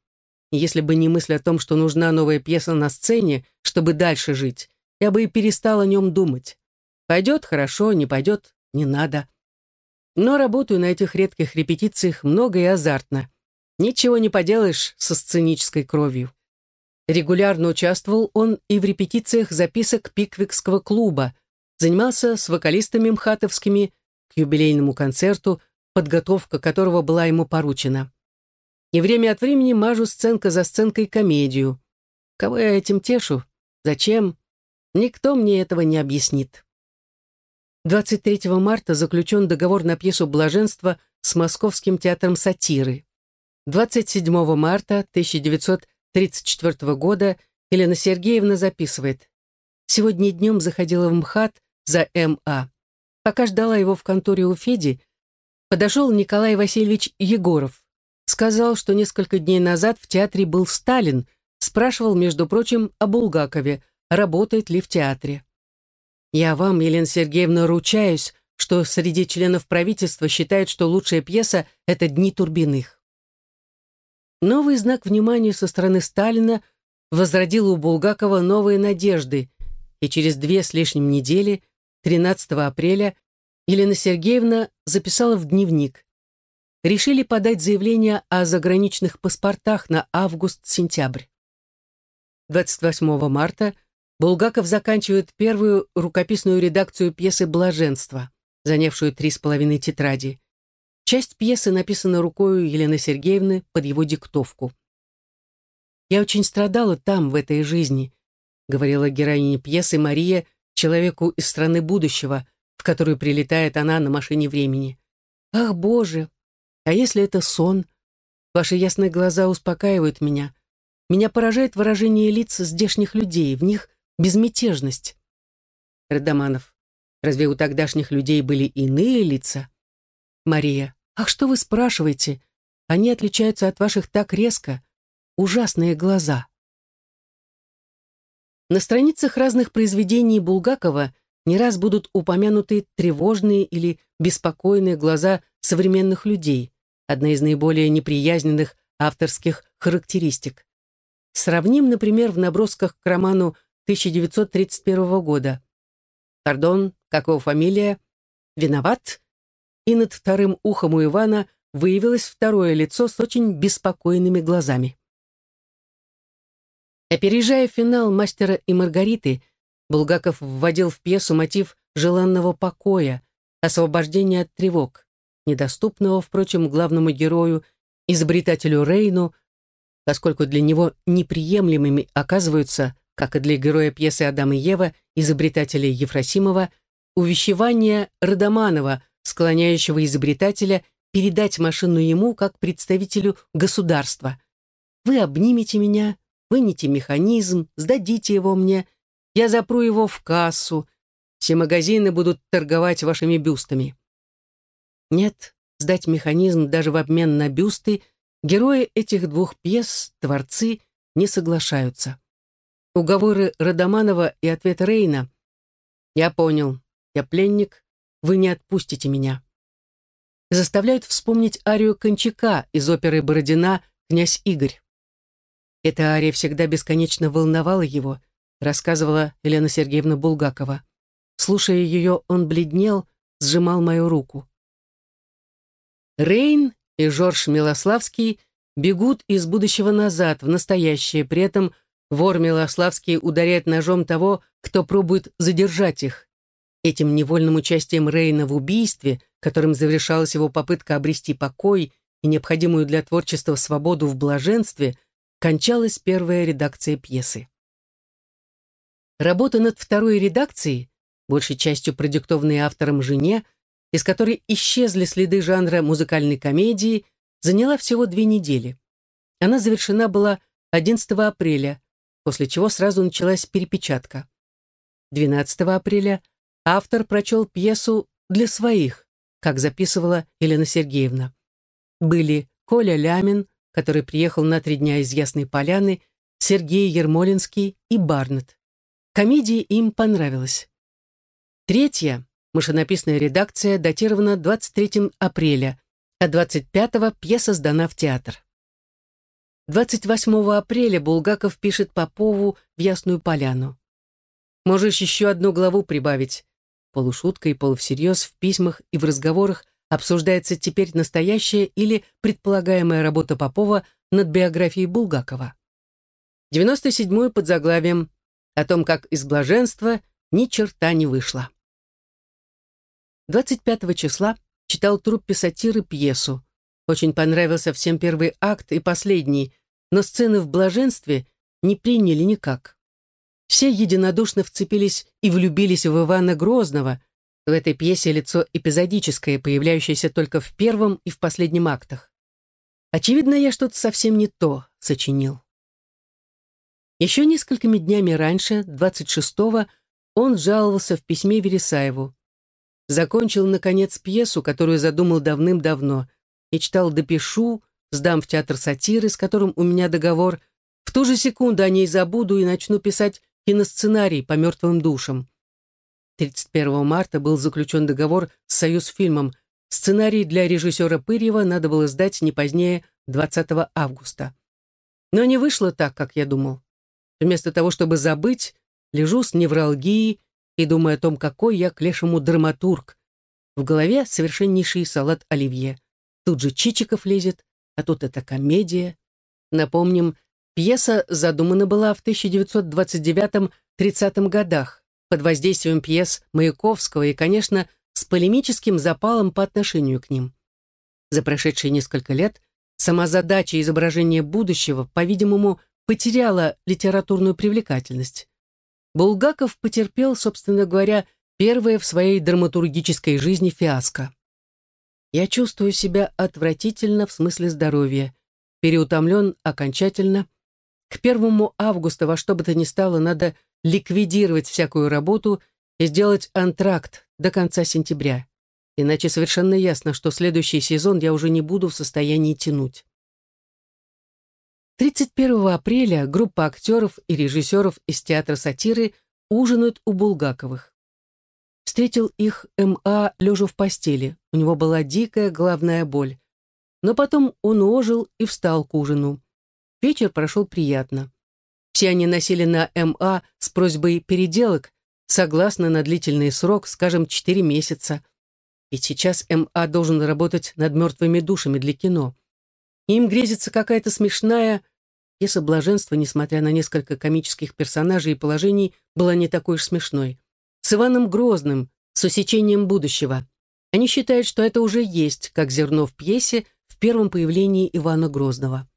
Если бы не мысль о том, что нужна новая пьеса на сцене, чтобы дальше жить, я бы и перестал о нем думать. Пойдет — хорошо, не пойдет — не надо. Но работаю на этих редких репетициях много и азартно. Ничего не поделаешь со сценической кровью. Регулярно участвовал он и в репетициях записок Пиквикского клуба, занимался с вокалистами мхатовскими к юбилейному концерту подготовка которого была ему поручена. И время от времени мажу сценка за сценкой комедию. Кого я этим тешу? Зачем? Никто мне этого не объяснит. 23 марта заключен договор на пьесу «Блаженство» с Московским театром сатиры. 27 марта 1934 года Елена Сергеевна записывает. Сегодня днем заходила в МХАТ за МА. Пока ждала его в конторе у Феди, подошел Николай Васильевич Егоров. Сказал, что несколько дней назад в театре был Сталин, спрашивал, между прочим, о Булгакове, работает ли в театре. Я вам, Елена Сергеевна, ручаюсь, что среди членов правительства считают, что лучшая пьеса — это «Дни Турбиных». Новый знак внимания со стороны Сталина возродил у Булгакова новые надежды, и через две с лишним недели, 13 апреля, Елена Сергеевна записала в дневник. Решили подать заявление о заграничных паспортах на август-сентябрь. 28 марта Булгаков заканчивает первую рукописную редакцию пьесы «Блаженство», занявшую три с половиной тетради. Часть пьесы написана рукой Елены Сергеевны под его диктовку. «Я очень страдала там, в этой жизни», — говорила героиня пьесы Мария человеку из страны будущего, в которую прилетает она на машине времени. Ах, Боже! А если это сон? Ваши ясные глаза успокаивают меня. Меня поражает выражение лиц здешних людей, в них безмятежность. Радаманов. Разве у тогдашних людей были иные лица? Мария. Ах, что вы спрашиваете? Они отличаются от ваших так резко. Ужасные глаза. На страницах разных произведений Булгакова не раз будут упомянуты тревожные или беспокойные глаза современных людей, одна из наиболее неприязненных авторских характеристик. Сравним, например, в набросках к роману 1931 года. Пардон, как его фамилия? Виноват? И над вторым ухом у Ивана выявилось второе лицо с очень беспокойными глазами. Опережая финал «Мастера и Маргариты», Булгаков вводил в пьесу мотив желанного покоя, освобождения от тревог, недоступного, впрочем, главному герою, изобретателю Рейну, поскольку для него неприемлемыми оказываются, как и для героя пьесы «Адам и Ева», изобретателя Ефросимова, увещевания Родоманова, склоняющего изобретателя передать машину ему как представителю государства. «Вы обнимете меня, вынете механизм, сдадите его мне, я запру его в кассу, все магазины будут торговать вашими бюстами». Нет, сдать механизм даже в обмен на бюсты герои этих двух пьес, творцы, не соглашаются. Уговоры Родоманова и ответ Рейна «Я понял, я пленник, вы не отпустите меня» заставляют вспомнить арию Кончака из оперы Бородина «Князь Игорь». Эта ария всегда бесконечно волновала его, рассказывала Елена Сергеевна Булгакова. Слушая ее, он бледнел, сжимал мою руку. Рейн и Жорж Милославский бегут из будущего назад, в настоящее, при этом вор Милославский ударяет ножом того, кто пробует задержать их. Этим невольным участием Рейна в убийстве, которым завершалась его попытка обрести покой и необходимую для творчества свободу в блаженстве, кончалась первая редакция пьесы. Работа над второй редакцией, большей частью продиктованной автором жене, из которой исчезли следы жанра музыкальной комедии, заняла всего две недели. Она завершена была 11 апреля, после чего сразу началась перепечатка. 12 апреля автор прочел пьесу для своих, как записывала Елена Сергеевна. Были Коля Лямин, который приехал на три дня из Ясной Поляны, Сергей Ермолинский и Барнетт. Комедия им понравилась. Третья, машинописная редакция, датирована 23 апреля, а 25-го пьеса сдана в театр. 28 апреля Булгаков пишет Попову в Ясную Поляну. «Можешь еще одну главу прибавить». Полушутка и полувсерьез в письмах и в разговорах обсуждается теперь настоящая или предполагаемая работа Попова над биографией Булгакова. 97-й под заглавием «О том, как из блаженства ни черта не вышло». 25 числа читал труппе сатиры пьесу. Очень понравился всем первый акт и последний, но сцены в блаженстве не приняли никак. Все единодушно вцепились и влюбились в Ивана Грозного, в этой пьесе лицо эпизодическое, появляющееся только в первом и в последнем актах. Очевидно, я что-то совсем не то сочинил. Еще несколькими днями раньше, 26-го, он жаловался в письме Вересаеву. Закончил, наконец, пьесу, которую задумал давным-давно. Мечтал «допишу», сдам в театр сатиры, с которым у меня договор. В ту же секунду о ней забуду и начну писать киносценарий по мертвым душам. 31 марта был заключен договор с «Союзфильмом». Сценарий для режиссера Пырьева надо было сдать не позднее 20 августа. Но не вышло так, как я думал. Вместо того, чтобы забыть, лежу с невралгией и думаю о том, какой я к лешему драматург. В голове совершеннейший салат оливье. Тут же Чичиков лезет, а тут это комедия. Напомним, пьеса задумана была в 1929-30 годах под воздействием пьес Маяковского и, конечно, с полемическим запалом по отношению к ним. За прошедшие несколько лет сама задача изображения будущего, по-видимому, потеряла литературную привлекательность. Булгаков потерпел, собственно говоря, первое в своей драматургической жизни фиаско. Я чувствую себя отвратительно в смысле здоровья, переутомлен окончательно. К первому августа во что бы то ни стало надо ликвидировать всякую работу и сделать антракт до конца сентября. Иначе совершенно ясно, что следующий сезон я уже не буду в состоянии тянуть. 31 апреля группа актеров и режиссеров из театра сатиры ужинают у Булгаковых. Встретил их М.А. лежа в постели. У него была дикая головная боль. Но потом он ожил и встал к ужину. Вечер прошел приятно. Все они носили на МА с просьбой переделок, согласно на длительный срок, скажем, 4 месяца. Ведь сейчас МА должен работать над мертвыми душами для кино. Им грезится какая-то смешная пьеса блаженства, несмотря на несколько комических персонажей и положений, была не такой уж смешной. С Иваном Грозным, с усечением будущего. Они считают, что это уже есть, как зерно в пьесе в первом появлении Ивана Грозного.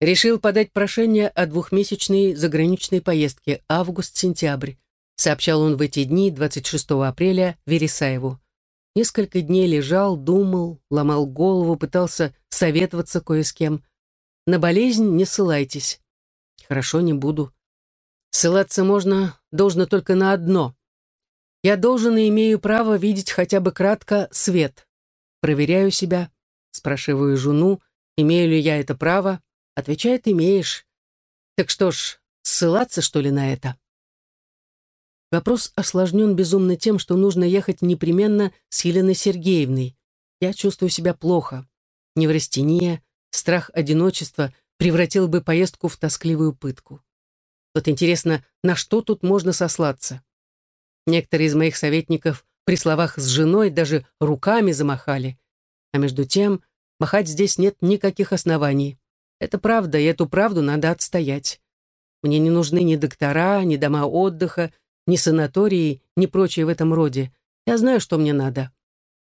Решил подать прошение о двухмесячной заграничной поездке август-сентябрь, сообщал он в эти дни, 26 апреля, Вересаеву. Несколько дней лежал, думал, ломал голову, пытался советоваться кое с кем. На болезнь не ссылайтесь. Хорошо, не буду. Ссылаться можно, должно только на одно. Я должен и имею право видеть хотя бы кратко свет. Проверяю себя, спрашиваю жену, имею ли я это право. Отвечает, имеешь. Так что ж, ссылаться, что ли, на это? Вопрос осложнен безумно тем, что нужно ехать непременно с Еленой Сергеевной. Я чувствую себя плохо. Неврастения, страх одиночества превратил бы поездку в тоскливую пытку. Вот интересно, на что тут можно сослаться? Некоторые из моих советников при словах с женой даже руками замахали. А между тем, махать здесь нет никаких оснований. Это правда, и эту правду надо отстоять. Мне не нужны ни доктора, ни дома отдыха, ни санатории, ни прочее в этом роде. Я знаю, что мне надо.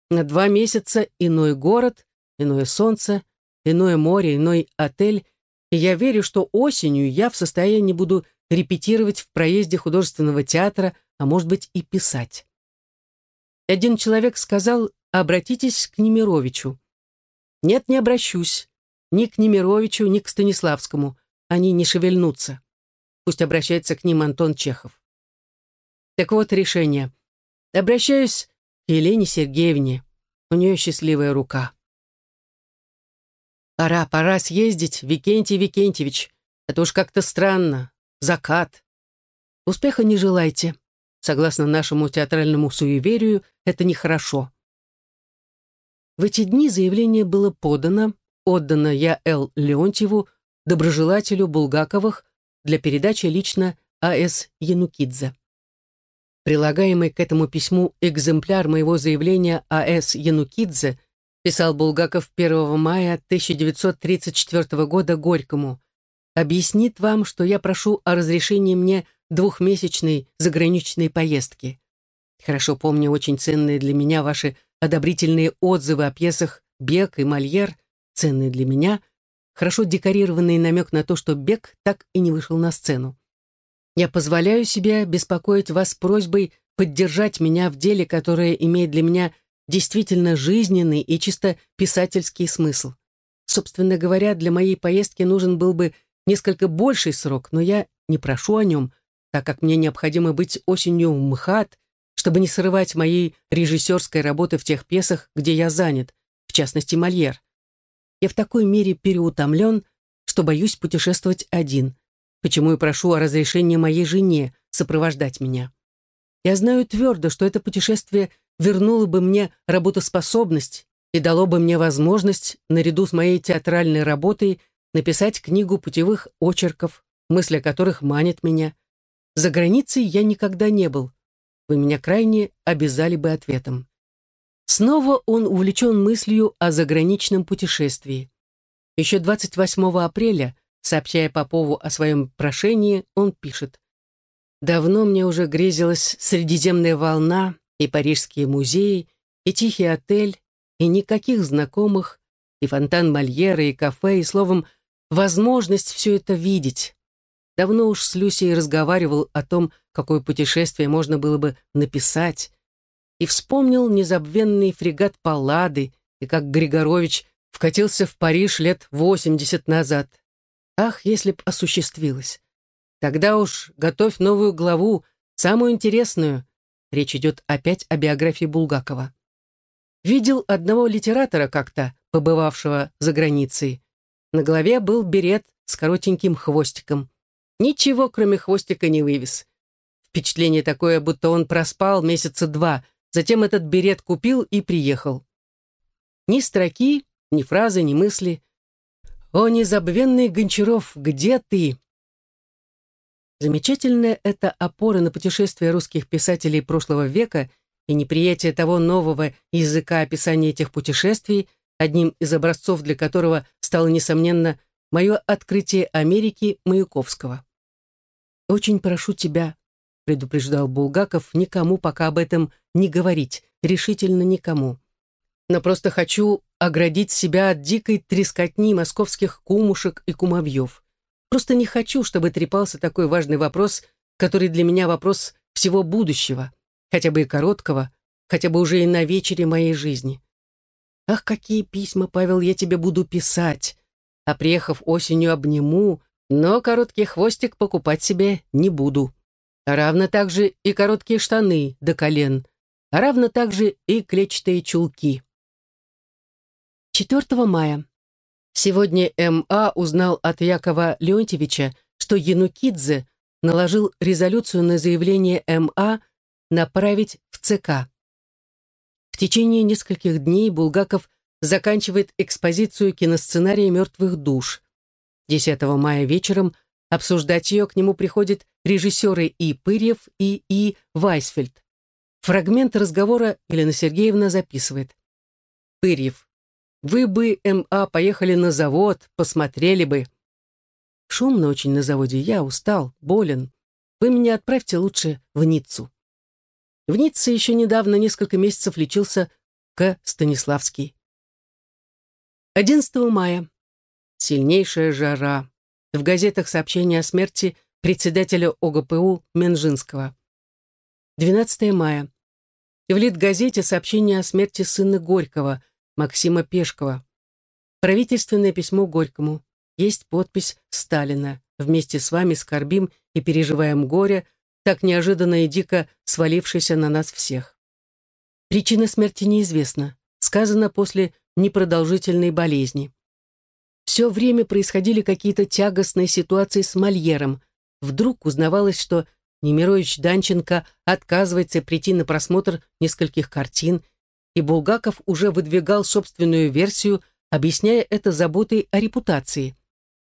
На два месяца иной город, иное солнце, иное море, иной отель, и я верю, что осенью я в состоянии буду репетировать в проезде художественного театра, а может быть и писать. Один человек сказал, обратитесь к Немировичу. Нет, не обращусь. Ни к Немировичу, ни к Станиславскому. Они не шевельнутся. Пусть обращается к ним Антон Чехов. Так вот решение. Обращаюсь к Елене Сергеевне. У нее счастливая рука. Пора, пора съездить, Викентий Викентьевич. Это уж как-то странно закат. Успеха не желайте. Согласно нашему театральному суеверию, это нехорошо. В эти дни заявление было подано, отдано я Л. Леонтьеву, доброжелателю Булгаковых, для передачи лично А.С. Янукидзе. Прилагаемый к этому письму экземпляр моего заявления А.С. Янукидзе писал Булгаков 1 мая 1934 года Горькому объяснит вам, что я прошу о разрешении мне двухмесячной заграничной поездки. Хорошо помню очень ценные для меня ваши одобрительные отзывы о пьесах «Бег» и «Мольер», ценные для меня, хорошо декорированный намек на то, что «Бег» так и не вышел на сцену. Я позволяю себе беспокоить вас просьбой поддержать меня в деле, которое имеет для меня действительно жизненный и чисто писательский смысл. Собственно говоря, для моей поездки нужен был бы несколько больший срок, но я не прошу о нем, так как мне необходимо быть осенью в МХАТ, чтобы не срывать моей режиссерской работы в тех пьесах, где я занят, в частности, Мольер. Я в такой мере переутомлен, что боюсь путешествовать один, почему и прошу о разрешении моей жене сопровождать меня. Я знаю твердо, что это путешествие вернуло бы мне работоспособность и дало бы мне возможность, наряду с моей театральной работой, написать книгу путевых очерков, мысль о которых манит меня. За границей я никогда не был. Вы меня крайне обязали бы ответом. Снова он увлечен мыслью о заграничном путешествии. Еще 28 апреля, сообщая Попову о своем прошении, он пишет «Давно мне уже грезилась Средиземная волна и парижские музеи, и тихий отель, и никаких знакомых, и фонтан Мольера, и кафе, и, словом, возможность все это видеть. Давно уж с Люсей разговаривал о том, какое путешествие можно было бы написать, и вспомнил незабвенный фрегат Паллады и как Григорович вкатился в Париж лет восемьдесят назад. Ах, если б осуществилось! Тогда уж готовь новую главу, самую интересную. Речь идет опять о биографии Булгакова. Видел одного литератора как-то, побывавшего за границей. На голове был берет с коротеньким хвостиком. Ничего, кроме хвостика, не вывез. Впечатление такое, будто он проспал месяца два, затем этот берет купил и приехал. Ни строки, ни фразы, ни мысли. «О, незабвенный Гончаров, где ты? Замечательная эта опора на путешествия русских писателей прошлого века и неприятие того нового языка описания этих путешествий, одним из образцов для которого стало, несомненно, мое открытие Америки Маяковского. «Очень прошу тебя», — предупреждал Булгаков, «никому пока об этом не говорить, решительно никому. Но просто хочу оградить себя от дикой трескотни московских кумушек и кумовьев. Просто не хочу, чтобы трепался такой важный вопрос, который для меня вопрос всего будущего, хотя бы и короткого, хотя бы уже и на вечере моей жизни. Ах, какие письма, Павел, я тебе буду писать. А приехав осенью, обниму, но короткий хвостик покупать себе не буду. Равно также и короткие штаны до колен, а равно также и клетчатые чулки. 4 мая. Сегодня М.А. узнал от Якова Леонтьевича, что Янукидзе наложил резолюцию на заявление М.А. направить в ЦК. В течение нескольких дней Булгаков заканчивает экспозицию киносценария «Мертвых душ». 10 мая вечером обсуждать ее к нему приходят режиссеры И. Пырьев и И. Вайсфельд. Фрагмент разговора Елена Сергеевна записывает. Пырьев. Вы бы, М.А., поехали на завод, посмотрели бы. Шумно очень на заводе, я устал, болен. Вы меня отправьте лучше в Ниццу. В Ницце еще недавно несколько месяцев лечился К. Станиславский. 11 мая. Сильнейшая жара. В газетах сообщение о смерти председателя ОГПУ Менжинского. 12 мая. В Литгазете сообщение о смерти сына Горького, Максима Пешкова. Правительственное письмо Горькому. Есть подпись Сталина. Вместе с вами скорбим и переживаем горе, так неожиданно и дико свалившийся на нас всех. Причина смерти неизвестна, сказано после непродолжительной болезни. Все время происходили какие-то тягостные ситуации с Мольером. Вдруг узнавалось, что Немирович Данченко отказывается прийти на просмотр нескольких картин, и Булгаков уже выдвигал собственную версию, объясняя это заботой о репутации.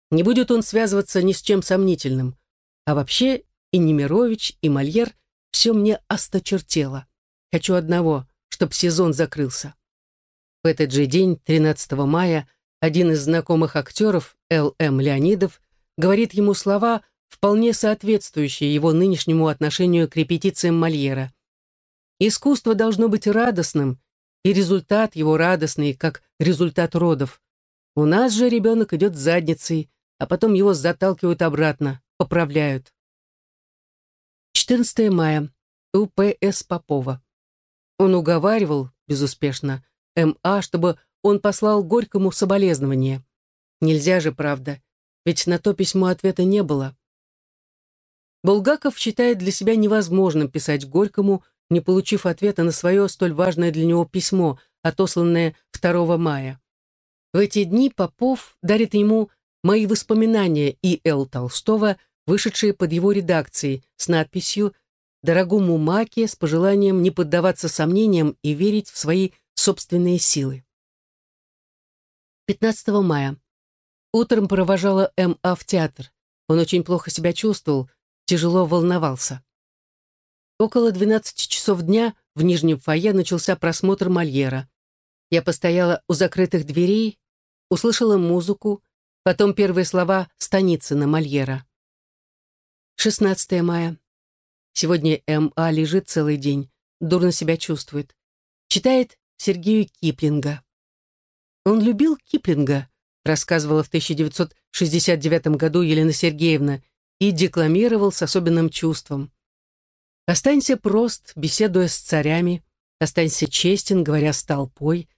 Не будет он связываться ни с чем сомнительным. А вообще и Немирович, и Мольер все мне осточертело. Хочу одного, чтоб сезон закрылся. В этот же день, 13 мая, один из знакомых актеров, Л.М. Леонидов, говорит ему слова, вполне соответствующие его нынешнему отношению к репетициям Мольера. Искусство должно быть радостным, и результат его радостный, как результат родов. У нас же ребенок идет задницей, а потом его заталкивают обратно, поправляют. 14 мая. УПС Попова. Он уговаривал, безуспешно, М.А., чтобы он послал Горькому соболезнования. Нельзя же, правда, ведь на то письмо ответа не было. Булгаков считает для себя невозможным писать Горькому, не получив ответа на свое столь важное для него письмо, отосланное 2 мая. В эти дни Попов дарит ему мои воспоминания И. Л. Толстого – вышедшие под его редакцией, с надписью «Дорогому Маке» с пожеланием не поддаваться сомнениям и верить в свои собственные силы. 15 мая. Утром провожала М.А. в театр. Он очень плохо себя чувствовал, тяжело волновался. Около 12 часов дня в нижнем фойе начался просмотр Мольера. Я постояла у закрытых дверей, услышала музыку, потом первые слова Станицына Мольера. 16 мая. Сегодня М.А. лежит целый день, дурно себя чувствует. Читает Сергею Киплинга. Он любил Киплинга, рассказывала в 1969 году Елена Сергеевна, и декламировал с особенным чувством. «Останься прост, беседуя с царями, останься честен, говоря с толпой».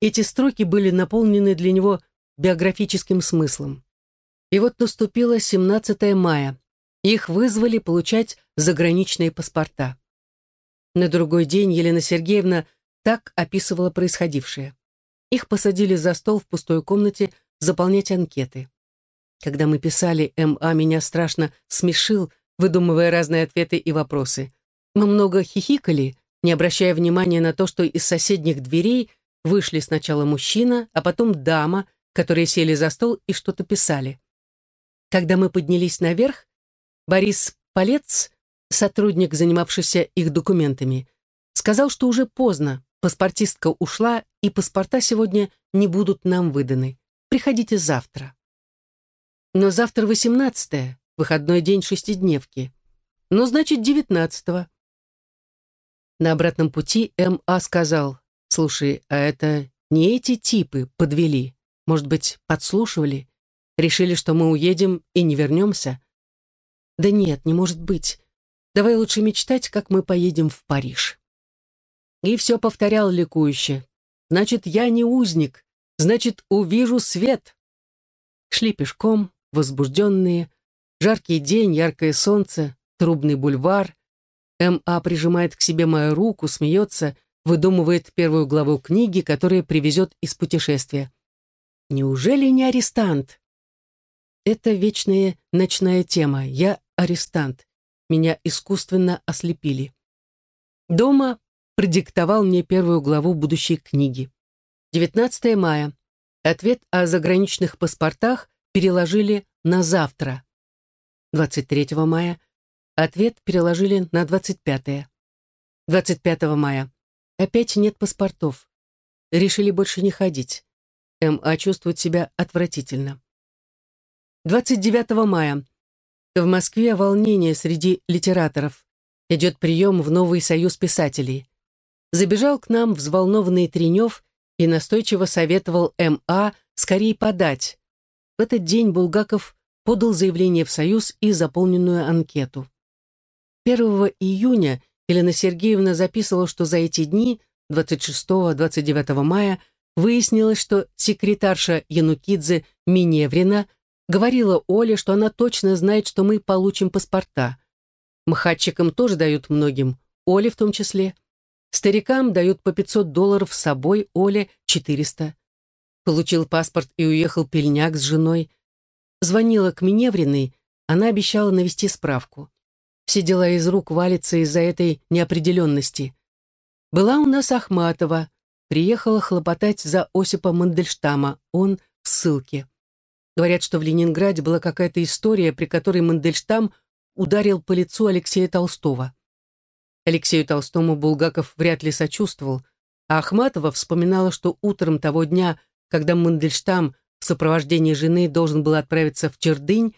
Эти строки были наполнены для него биографическим смыслом. И вот наступило 17 мая. Их вызвали получать заграничные паспорта. На другой день Елена Сергеевна так описывала происходившее. Их посадили за стол в пустой комнате заполнять анкеты. Когда мы писали, М.А. меня страшно смешил, выдумывая разные ответы и вопросы. Мы много хихикали, не обращая внимания на то, что из соседних дверей вышли сначала мужчина, а потом дама, которые сели за стол и что-то писали. Когда мы поднялись наверх, Борис Полец, сотрудник, занимавшийся их документами, сказал, что уже поздно, паспортистка ушла, и паспорта сегодня не будут нам выданы. Приходите завтра. Но завтра восемнадцатое, выходной день шестидневки. Ну, значит, девятнадцатого. На обратном пути М.А. сказал, «Слушай, а это не эти типы подвели? Может быть, подслушивали? Решили, что мы уедем и не вернемся?» «Да нет, не может быть. Давай лучше мечтать, как мы поедем в Париж». И все повторял ликующе. «Значит, я не узник. Значит, увижу свет». Шли пешком, возбужденные. Жаркий день, яркое солнце, трубный бульвар. М.А. прижимает к себе мою руку, смеется, выдумывает первую главу книги, которая привезет из путешествия. Неужели не арестант? Это вечная ночная тема. Я арестант. Меня искусственно ослепили. Дома продиктовал мне первую главу будущей книги. 19 мая. Ответ о заграничных паспортах переложили на завтра. 23 мая. Ответ переложили на 25. 25 мая. Опять нет паспортов. Решили больше не ходить. М.А. чувствует себя отвратительно. 29 мая. В Москве волнение среди литераторов. Идет прием в новый союз писателей. Забежал к нам взволнованный Тренев и настойчиво советовал М.А. скорее подать. В этот день Булгаков подал заявление в Союз и заполненную анкету. 1 июня Елена Сергеевна записывала, что за эти дни, 26-29 мая, выяснилось, что секретарша Янукидзе Миневрина говорила Оле, что она точно знает, что мы получим паспорта. Мхатчикам тоже дают многим, Оле в том числе. Старикам дают по 500 долларов с собой, Оле 400. Получил паспорт и уехал пельняк с женой. Звонила к Миневриной, она обещала навести справку. Все дела из рук валятся из-за этой неопределенности. Была у нас Ахматова, приехала хлопотать за Осипа Мандельштама, он в ссылке. Говорят, что в Ленинграде была какая-то история, при которой Мандельштам ударил по лицу Алексея Толстого. Алексею Толстому Булгаков вряд ли сочувствовал, а Ахматова вспоминала, что утром того дня, когда Мандельштам сопровождении жены должен был отправиться в Чердынь,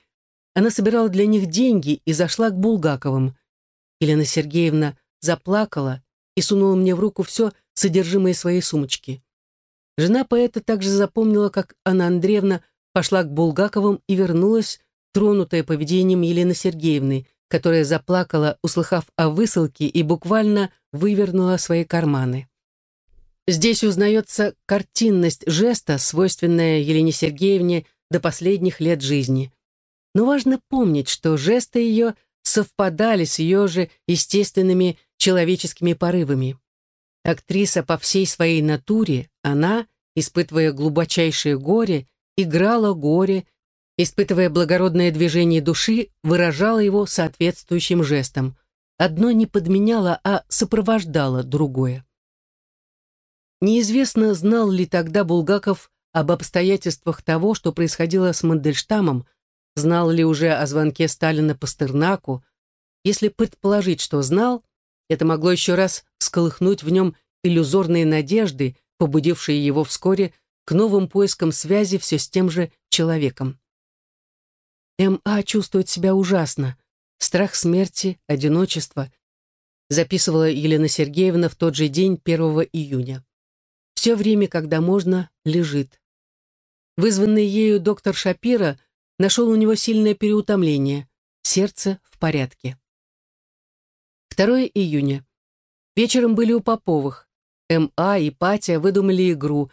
она собирала для них деньги и зашла к Булгаковым. Елена Сергеевна заплакала и сунула мне в руку все содержимое своей сумочки. Жена поэта также запомнила, как Анна Андреевна пошла к Булгаковым и вернулась, тронутая поведением Елены Сергеевны, которая заплакала, услыхав о высылке и буквально вывернула свои карманы. Здесь узнается картинность жеста, свойственная Елене Сергеевне до последних лет жизни. Но важно помнить, что жесты ее совпадали с ее же естественными человеческими порывами. Актриса по всей своей натуре, она, испытывая глубочайшее горе, играла горе испытывая благородное движение души, выражала его соответствующим жестом. Одно не подменяло, а сопровождало другое. Неизвестно, знал ли тогда Булгаков об обстоятельствах того, что происходило с Мандельштамом, знал ли уже о звонке Сталина Пастернаку. Если предположить, что знал, это могло еще раз всколыхнуть в нем иллюзорные надежды, побудившие его вскоре к новым поискам связи все с тем же человеком. М.А. чувствует себя ужасно. Страх смерти, одиночество. Записывала Елена Сергеевна в тот же день, 1 июня. Все время, когда можно, лежит. Вызванный ею доктор Шапира нашел у него сильное переутомление. Сердце в порядке. 2 июня. Вечером были у Поповых. М.А. и Патя выдумали игру.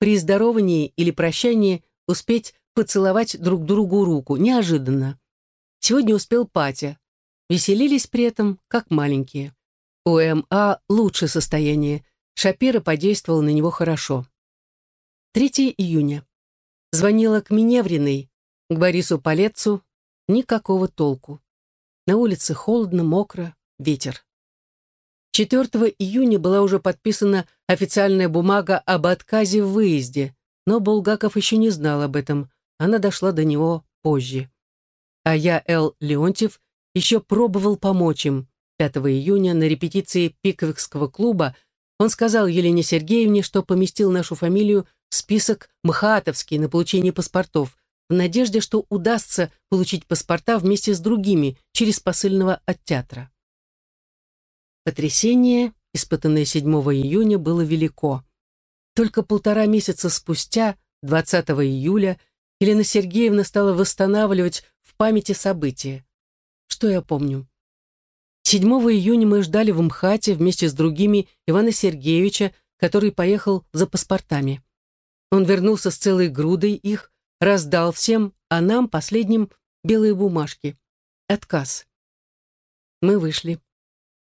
При здоровании или прощании успеть поцеловать друг другу руку, неожиданно. Сегодня успел Патя. Веселились при этом, как маленькие. У М.А. лучше состояние. Шапира подействовал на него хорошо. 3 июня. Звонила к Миневриной, к Борису Полецу. Никакого толку. На улице холодно, мокро, ветер. 4 июня была уже подписана официальная бумага об отказе в выезде, но Булгаков еще не знал об этом она дошла до него позже. А я, Л. Леонтьев, еще пробовал помочь им. 5 июня на репетиции Пиквикского клуба он сказал Елене Сергеевне, что поместил нашу фамилию в список МХАТовский на получение паспортов, в надежде, что удастся получить паспорта вместе с другими через посыльного от театра. Потрясение, испытанное 7 июня, было велико. Только полтора месяца спустя, 20 июля, Елена Сергеевна стала восстанавливать в памяти события. Что я помню? 7 июня мы ждали в МХАТе вместе с другими Ивана Сергеевича, который поехал за паспортами. Он вернулся с целой грудой их, раздал всем, а нам, последним, белые бумажки. Отказ. Мы вышли.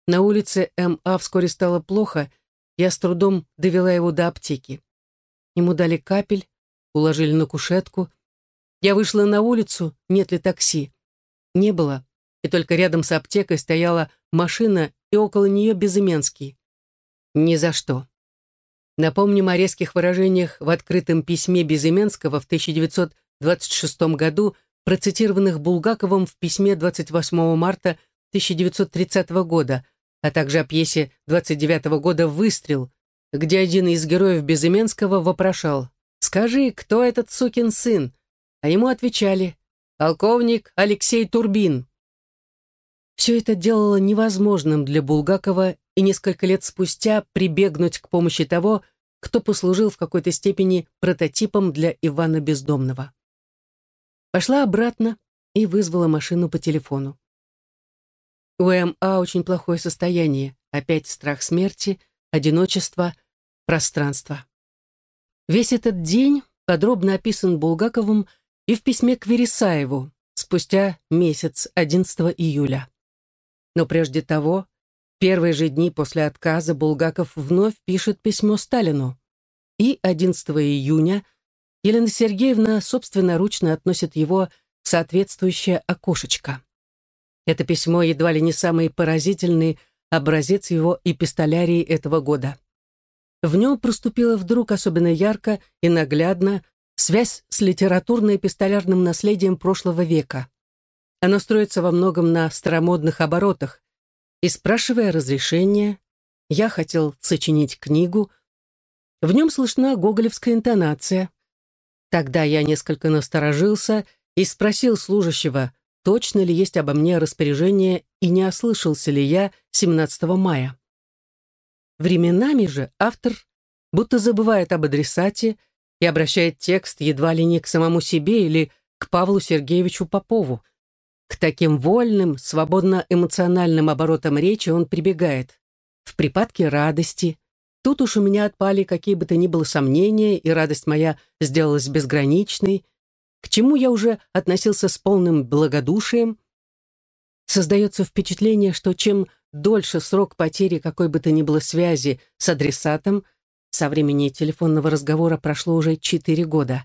На улице М.А. вскоре стало плохо, я с трудом довела его до аптеки. Ему дали капель, уложили на кушетку. Я вышла на улицу, нет ли такси. Не было, и только рядом с аптекой стояла машина, и около нее Безыменский. Ни за что. Напомним о резких выражениях в открытом письме Безыменского в 1926 году, процитированных Булгаковым в письме 28 марта 1930 года, а также о пьесе 29 года «Выстрел», где один из героев Безыменского вопрошал «Скажи, кто этот сукин сын?» А ему отвечали «Полковник Алексей Турбин». Все это делало невозможным для Булгакова и несколько лет спустя прибегнуть к помощи того, кто послужил в какой-то степени прототипом для Ивана Бездомного. Пошла обратно и вызвала машину по телефону. У М.А. очень плохое состояние, опять страх смерти, одиночество, пространство. Весь этот день подробно описан Булгаковым и в письме к Вересаеву спустя месяц, 11 июля. Но прежде того, первые же дни после отказа Булгаков вновь пишет письмо Сталину. И 11 июня Елена Сергеевна собственноручно относит его в соответствующее окошечко. Это письмо едва ли не самый поразительный образец его эпистолярии этого года. В нем проступила вдруг особенно ярко и наглядно связь с литературно-эпистолярным наследием прошлого века. Оно строится во многом на старомодных оборотах. И спрашивая разрешения, я хотел сочинить книгу. В нем слышна гоголевская интонация. Тогда я несколько насторожился и спросил служащего, точно ли есть обо мне распоряжение и не ослышался ли я 17 мая. Временами же автор будто забывает об адресате и обращает текст едва ли не к самому себе или к Павлу Сергеевичу Попову, к таким вольным, свободно-эмоциональным оборотам речи он прибегает. В припадке радости. Тут уж у меня отпали какие бы то ни было сомнения, и радость моя сделалась безграничной, к чему я уже относился с полным благодушием. Создается впечатление, что чем дольше срок потери какой бы то ни было связи с адресатом, со времени телефонного разговора прошло уже четыре года,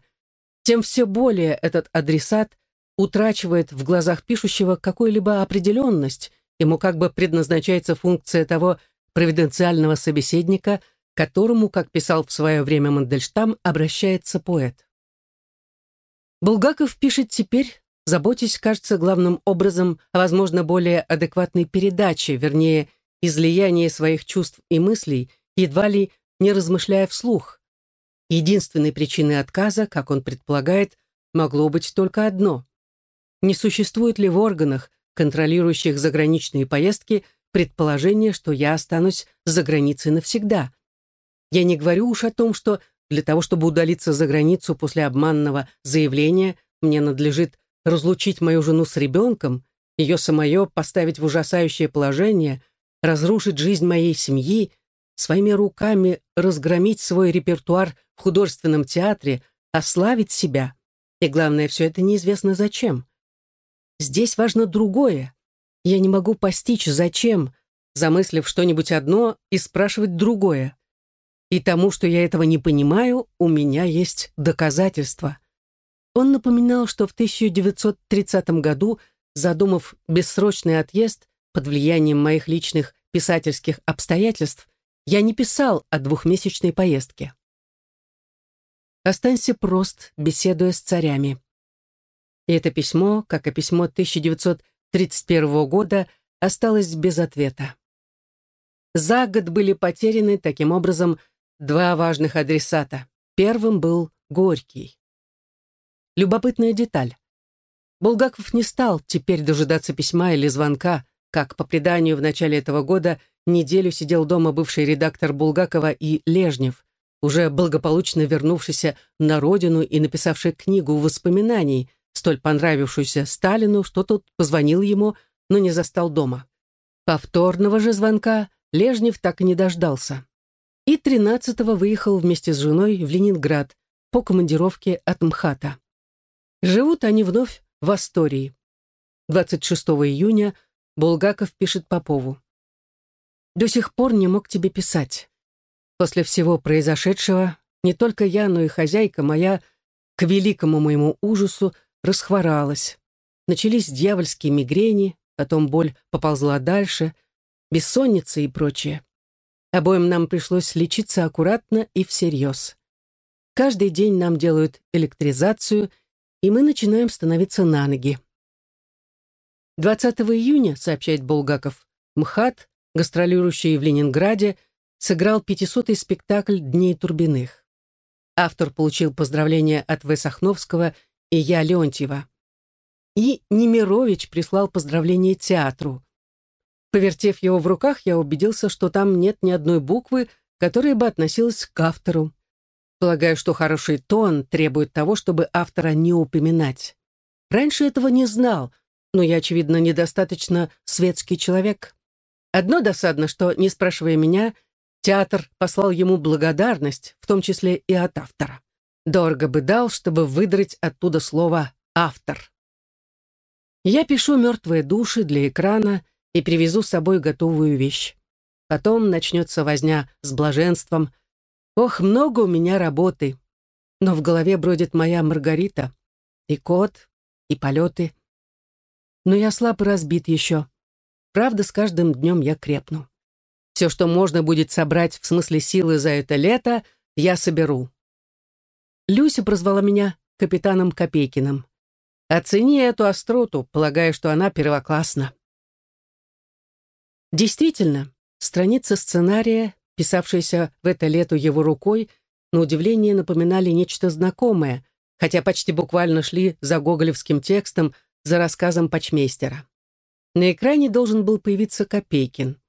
тем все более этот адресат утрачивает в глазах пишущего какую-либо определенность, ему как бы предназначается функция того провиденциального собеседника, к которому, как писал в свое время Мандельштам, обращается поэт. Булгаков пишет теперь, заботясь, кажется, главным образом о, возможно, более адекватной передаче, вернее, излиянии своих чувств и мыслей, едва ли не размышляя вслух. Единственной причиной отказа, как он предполагает, могло быть только одно не существует ли в органах, контролирующих заграничные поездки, предположение, что я останусь за границей навсегда. Я не говорю уж о том, что для того, чтобы удалиться за границу после обманного заявления, мне надлежит разлучить мою жену с ребенком, ее самое поставить в ужасающее положение, разрушить жизнь моей семьи, своими руками разгромить свой репертуар в художественном театре, ославить себя. И главное, все это неизвестно зачем. Здесь важно другое. Я не могу постичь, зачем, замыслив что-нибудь одно и спрашивать другое. И тому, что я этого не понимаю, у меня есть доказательства. Он напоминал, что в 1930 году, задумав бессрочный отъезд под влиянием моих личных писательских обстоятельств, я не писал о двухмесячной поездке. Останься прост, беседуя с царями. И это письмо, как и письмо 1931 года осталась без ответа. За год были потеряны, таким образом, два важных адресата. Первым был Горький. Любопытная деталь. Булгаков не стал теперь дожидаться письма или звонка, как по преданию в начале этого года неделю сидел дома бывший редактор Булгакова и Лежнев, уже благополучно вернувшийся на родину и написавший книгу воспоминаний, столь понравившуюся Сталину, что тот позвонил ему, но не застал дома. Повторного же звонка Лежнев так и не дождался. И 13-го выехал вместе с женой в Ленинград по командировке от МХАТа. Живут они вновь в Астории. 26 июня Булгаков пишет Попову. «До сих пор не мог тебе писать. После всего произошедшего не только я, но и хозяйка моя, к великому моему ужасу, расхворалась. Начались дьявольские мигрени, потом боль поползла дальше, бессонница и прочее. Обоим нам пришлось лечиться аккуратно и всерьез. Каждый день нам делают электризацию, и мы начинаем становиться на ноги. 20 июня, сообщает Булгаков, МХАТ, гастролирующий в Ленинграде, сыграл 500-й спектакль «Дней Турбиных». Автор получил поздравления от В. Сахновского и я Леонтьева. И Немирович прислал поздравление театру. Повертев его в руках, я убедился, что там нет ни одной буквы, которая бы относилась к автору. Полагаю, что хороший тон требует того, чтобы автора не упоминать. Раньше этого не знал, но я, очевидно, недостаточно светский человек. Одно досадно, что, не спрашивая меня, театр послал ему благодарность, в том числе и от автора. Дорого бы дал, чтобы выдрать оттуда слово «автор». Я пишу «Мертвые души» для экрана и привезу с собой готовую вещь. Потом начнется возня с блаженством. Ох, много у меня работы. Но в голове бродит моя Маргарита. И кот, и полеты. Но я слаб и разбит еще. Правда, с каждым днем я крепну. Все, что можно будет собрать в смысле силы за это лето, я соберу. Люся прозвала меня капитаном Копейкиным. Оцени эту остроту, полагая, что она первоклассна. Действительно, страницы сценария, писавшиеся в это лето его рукой, на удивление напоминали нечто знакомое, хотя почти буквально шли за гоголевским текстом, за рассказом почмейстера. На экране должен был появиться Копейкин.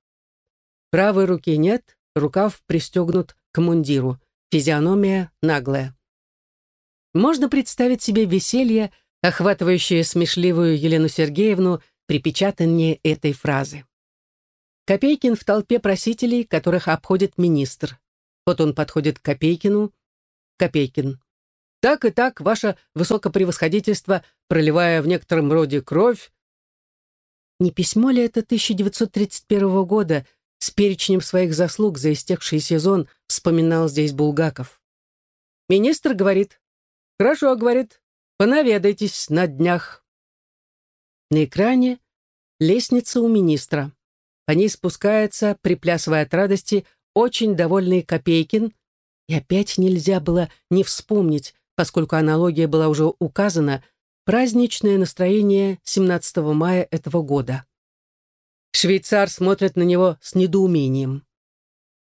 Правой руки нет, рукав пристегнут к мундиру, физиономия наглая. Можно представить себе веселье, охватывающее смешливую Елену Сергеевну при печатании этой фразы. Копейкин в толпе просителей, которых обходит министр. Вот он подходит к Копейкину. Копейкин. «Так и так, ваше высокопревосходительство, проливая в некотором роде кровь». Не письмо ли это 1931 года с перечнем своих заслуг за истекший сезон, вспоминал здесь Булгаков. Министр говорит, «Хорошо, — говорит, — понаведайтесь на днях». На экране лестница у министра. По ней спускается, приплясывая от радости, очень довольный Копейкин. И опять нельзя было не вспомнить, поскольку аналогия была уже указана, праздничное настроение 17 мая этого года. Швейцар смотрит на него с недоумением.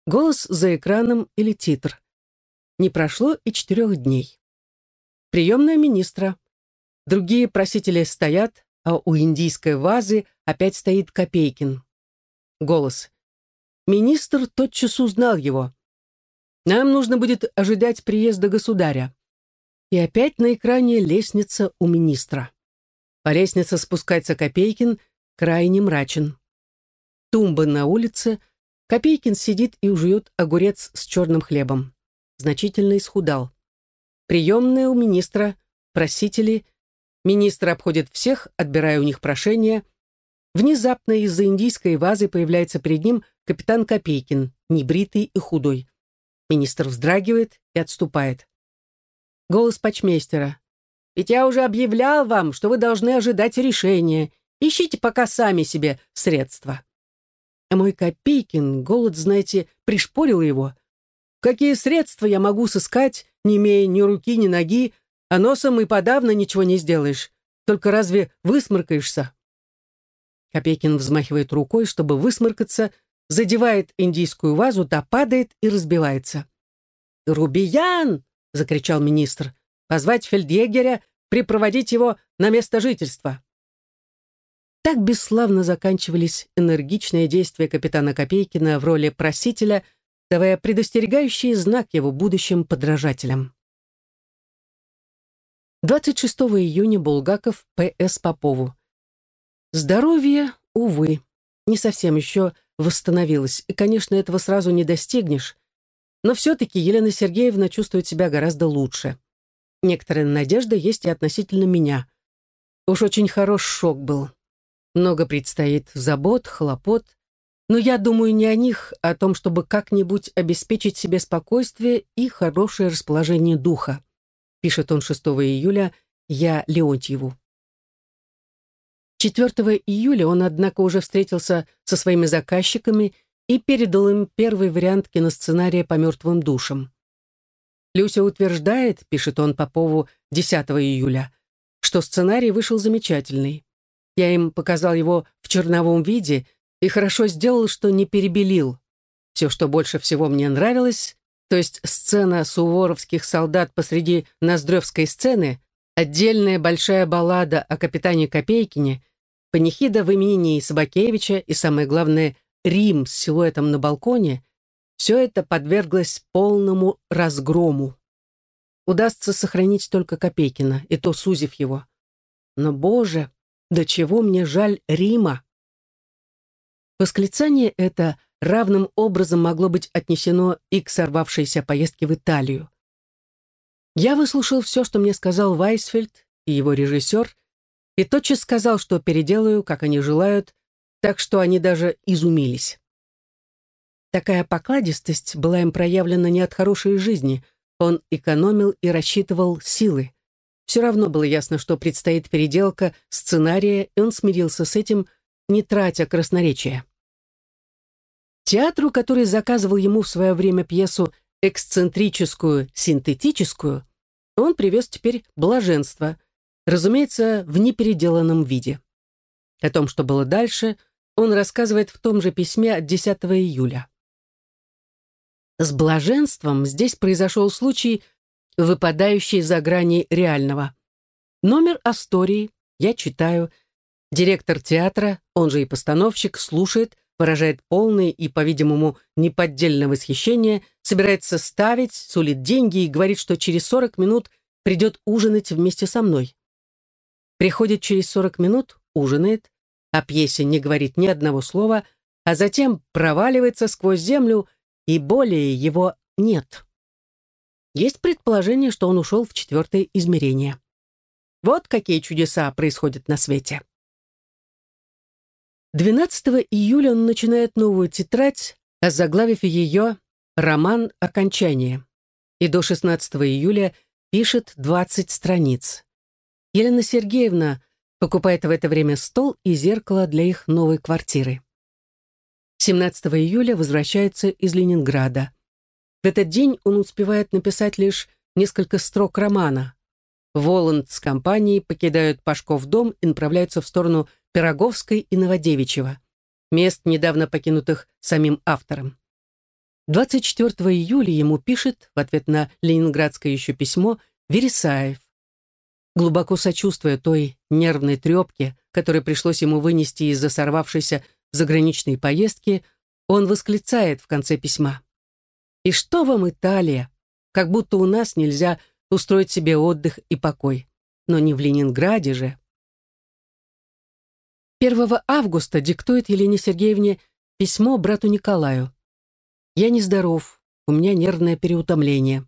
Голос за экраном или титр. Не прошло и четырех дней. Приемная министра. Другие просители стоят, а у индийской вазы опять стоит Копейкин. Голос. Министр тотчас узнал его. Нам нужно будет ожидать приезда государя. И опять на экране лестница у министра. По лестнице спускается Копейкин, крайне мрачен. Тумба на улице, Копейкин сидит и жует огурец с черным хлебом. Значительно исхудал. Приемная у министра, просители. Министр обходит всех, отбирая у них прошения. Внезапно из-за индийской вазы появляется перед ним капитан Копейкин, небритый и худой. Министр вздрагивает и отступает. Голос почмейстера. «Ведь я уже объявлял вам, что вы должны ожидать решения. Ищите пока сами себе средства». А мой Копейкин, голод, знаете, пришпорил его. Какие средства я могу сыскать, не имея ни руки, ни ноги, а носом и подавно ничего не сделаешь. Только разве высморкаешься? Копейкин взмахивает рукой, чтобы высморкаться, задевает индийскую вазу, та падает и разбивается. «Рубиян!» — закричал министр. «Позвать фельдъегеря, припроводить его на место жительства». Так бесславно заканчивались энергичные действия капитана Копейкина в роли просителя, давая предостерегающий знак его будущим подражателям. 26 июня Булгаков П.С. Попову. Здоровье, увы, не совсем еще восстановилось, и, конечно, этого сразу не достигнешь, но все-таки Елена Сергеевна чувствует себя гораздо лучше. Некоторая надежда есть и относительно меня. Уж очень хорош шок был. Много предстоит забот, хлопот, но я думаю не о них, а о том, чтобы как-нибудь обеспечить себе спокойствие и хорошее расположение духа, пишет он 6 июля я Леонтьеву. 4 июля он, однако, уже встретился со своими заказчиками и передал им первый вариант киносценария по мертвым душам. Люся утверждает, пишет он Попову 10 июля, что сценарий вышел замечательный. Я им показал его в черновом виде и хорошо сделал, что не перебелил. Все, что больше всего мне нравилось, то есть сцена суворовских солдат посреди Ноздревской сцены, отдельная большая баллада о капитане Копейкине, панихида в имении Собакевича и, самое главное, Рим с силуэтом на балконе, все это подверглось полному разгрому. Удастся сохранить только Копейкина, и то сузив его. Но, боже, до чего мне жаль Рима! Восклицание это равным образом могло быть отнесено и к сорвавшейся поездке в Италию. Я выслушал все, что мне сказал Вайсфельд и его режиссер, и тотчас сказал, что переделаю, как они желают, так что они даже изумились. Такая покладистость была им проявлена не от хорошей жизни, он экономил и рассчитывал силы. Все равно было ясно, что предстоит переделка сценария, и он смирился с этим, не тратя красноречия. Театру, который заказывал ему в свое время пьесу эксцентрическую, синтетическую, он привез теперь блаженство, разумеется, в непеределанном виде. О том, что было дальше, он рассказывает в том же письме от 10 июля. С блаженством здесь произошел случай, выпадающий за грани реального. Номер Астории, я читаю, директор театра, он же и постановщик, слушает, выражает полное и, по-видимому, неподдельное восхищение, собирается ставить, сулит деньги и говорит, что через 40 минут придет ужинать вместе со мной. Приходит через 40 минут, ужинает, о пьесе не говорит ни одного слова, а затем проваливается сквозь землю, и более его нет. Есть предположение, что он ушел в четвертое измерение. Вот какие чудеса происходят на свете. 12 июля он начинает новую тетрадь, озаглавив ее «Роман окончания», и до 16 июля пишет 20 страниц. Елена Сергеевна покупает в это время стол и зеркало для их новой квартиры. 17 июля возвращается из Ленинграда. В этот день он успевает написать лишь несколько строк романа. Воланд с компанией покидают Пашков дом и направляются в сторону Пироговской и Новодевичьего, мест, недавно покинутых самим автором. 24 июля ему пишет, в ответ на ленинградское еще письмо, Вересаев. Глубоко сочувствуя той нервной трепке, которой пришлось ему вынести из-за сорвавшейся заграничной поездки, он восклицает в конце письма. И что вам Италия? Как будто у нас нельзя устроить себе отдых и покой. Но не в Ленинграде же. 1 августа диктует Елене Сергеевне письмо брату Николаю. «Я нездоров, у меня нервное переутомление.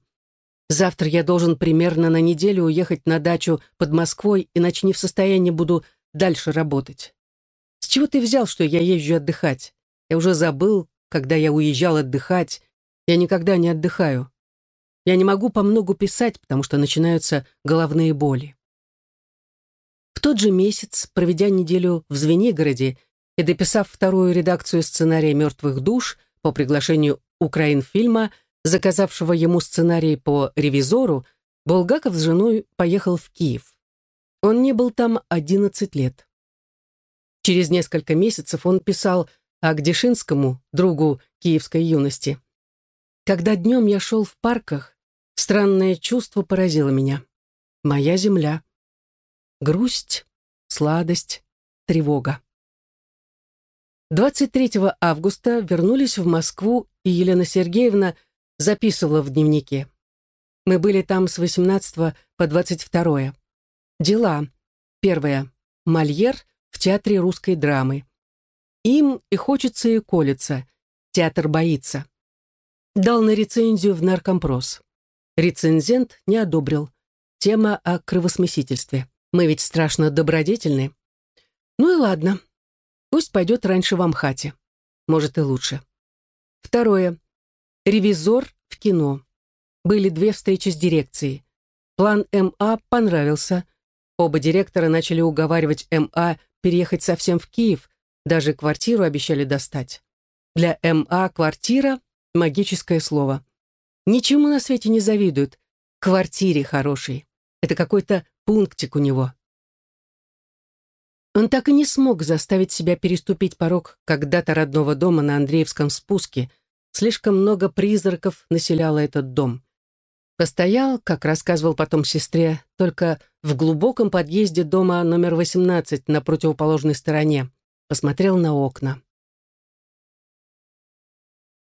Завтра я должен примерно на неделю уехать на дачу под Москвой, иначе не в состоянии буду дальше работать. С чего ты взял, что я езжу отдыхать? Я уже забыл, когда я уезжал отдыхать, я никогда не отдыхаю. Я не могу по многу писать, потому что начинаются головные боли. Тот же месяц, проведя неделю в Звенигороде и дописав вторую редакцию сценария «Мертвых душ» по приглашению Украинфильма, заказавшего ему сценарий по «Ревизору», Булгаков с женой поехал в Киев. Он не был там 11 лет. Через несколько месяцев он писал Агдишинскому, другу киевской юности. «Когда днем я шел в парках, странное чувство поразило меня. Моя земля. Грусть, сладость, тревога. 23 августа вернулись в Москву, и Елена Сергеевна записывала в дневнике. Мы были там с 18 по 22. Дела. Первое. Мольер в Театре русской драмы. Им и хочется, и колется. Театр боится. Дал на рецензию в наркомпрос. Рецензент не одобрил. Тема о кровосмесительстве. Мы ведь страшно добродетельны. Ну и ладно. Пусть пойдет раньше в Амхате. Может и лучше. Второе. Ревизор в кино. Были две встречи с дирекцией. План МА понравился. Оба директора начали уговаривать МА переехать совсем в Киев, даже квартиру обещали достать. Для МА квартира — магическое слово. Ничему на свете не завидуют. Квартире хорошей. Это какой-то пунктик у него. Он так и не смог заставить себя переступить порог когда-то родного дома на Андреевском спуске. Слишком много призраков населяло этот дом. Постоял, как рассказывал потом сестре, только в глубоком подъезде дома номер 18 на противоположной стороне. Посмотрел на окна.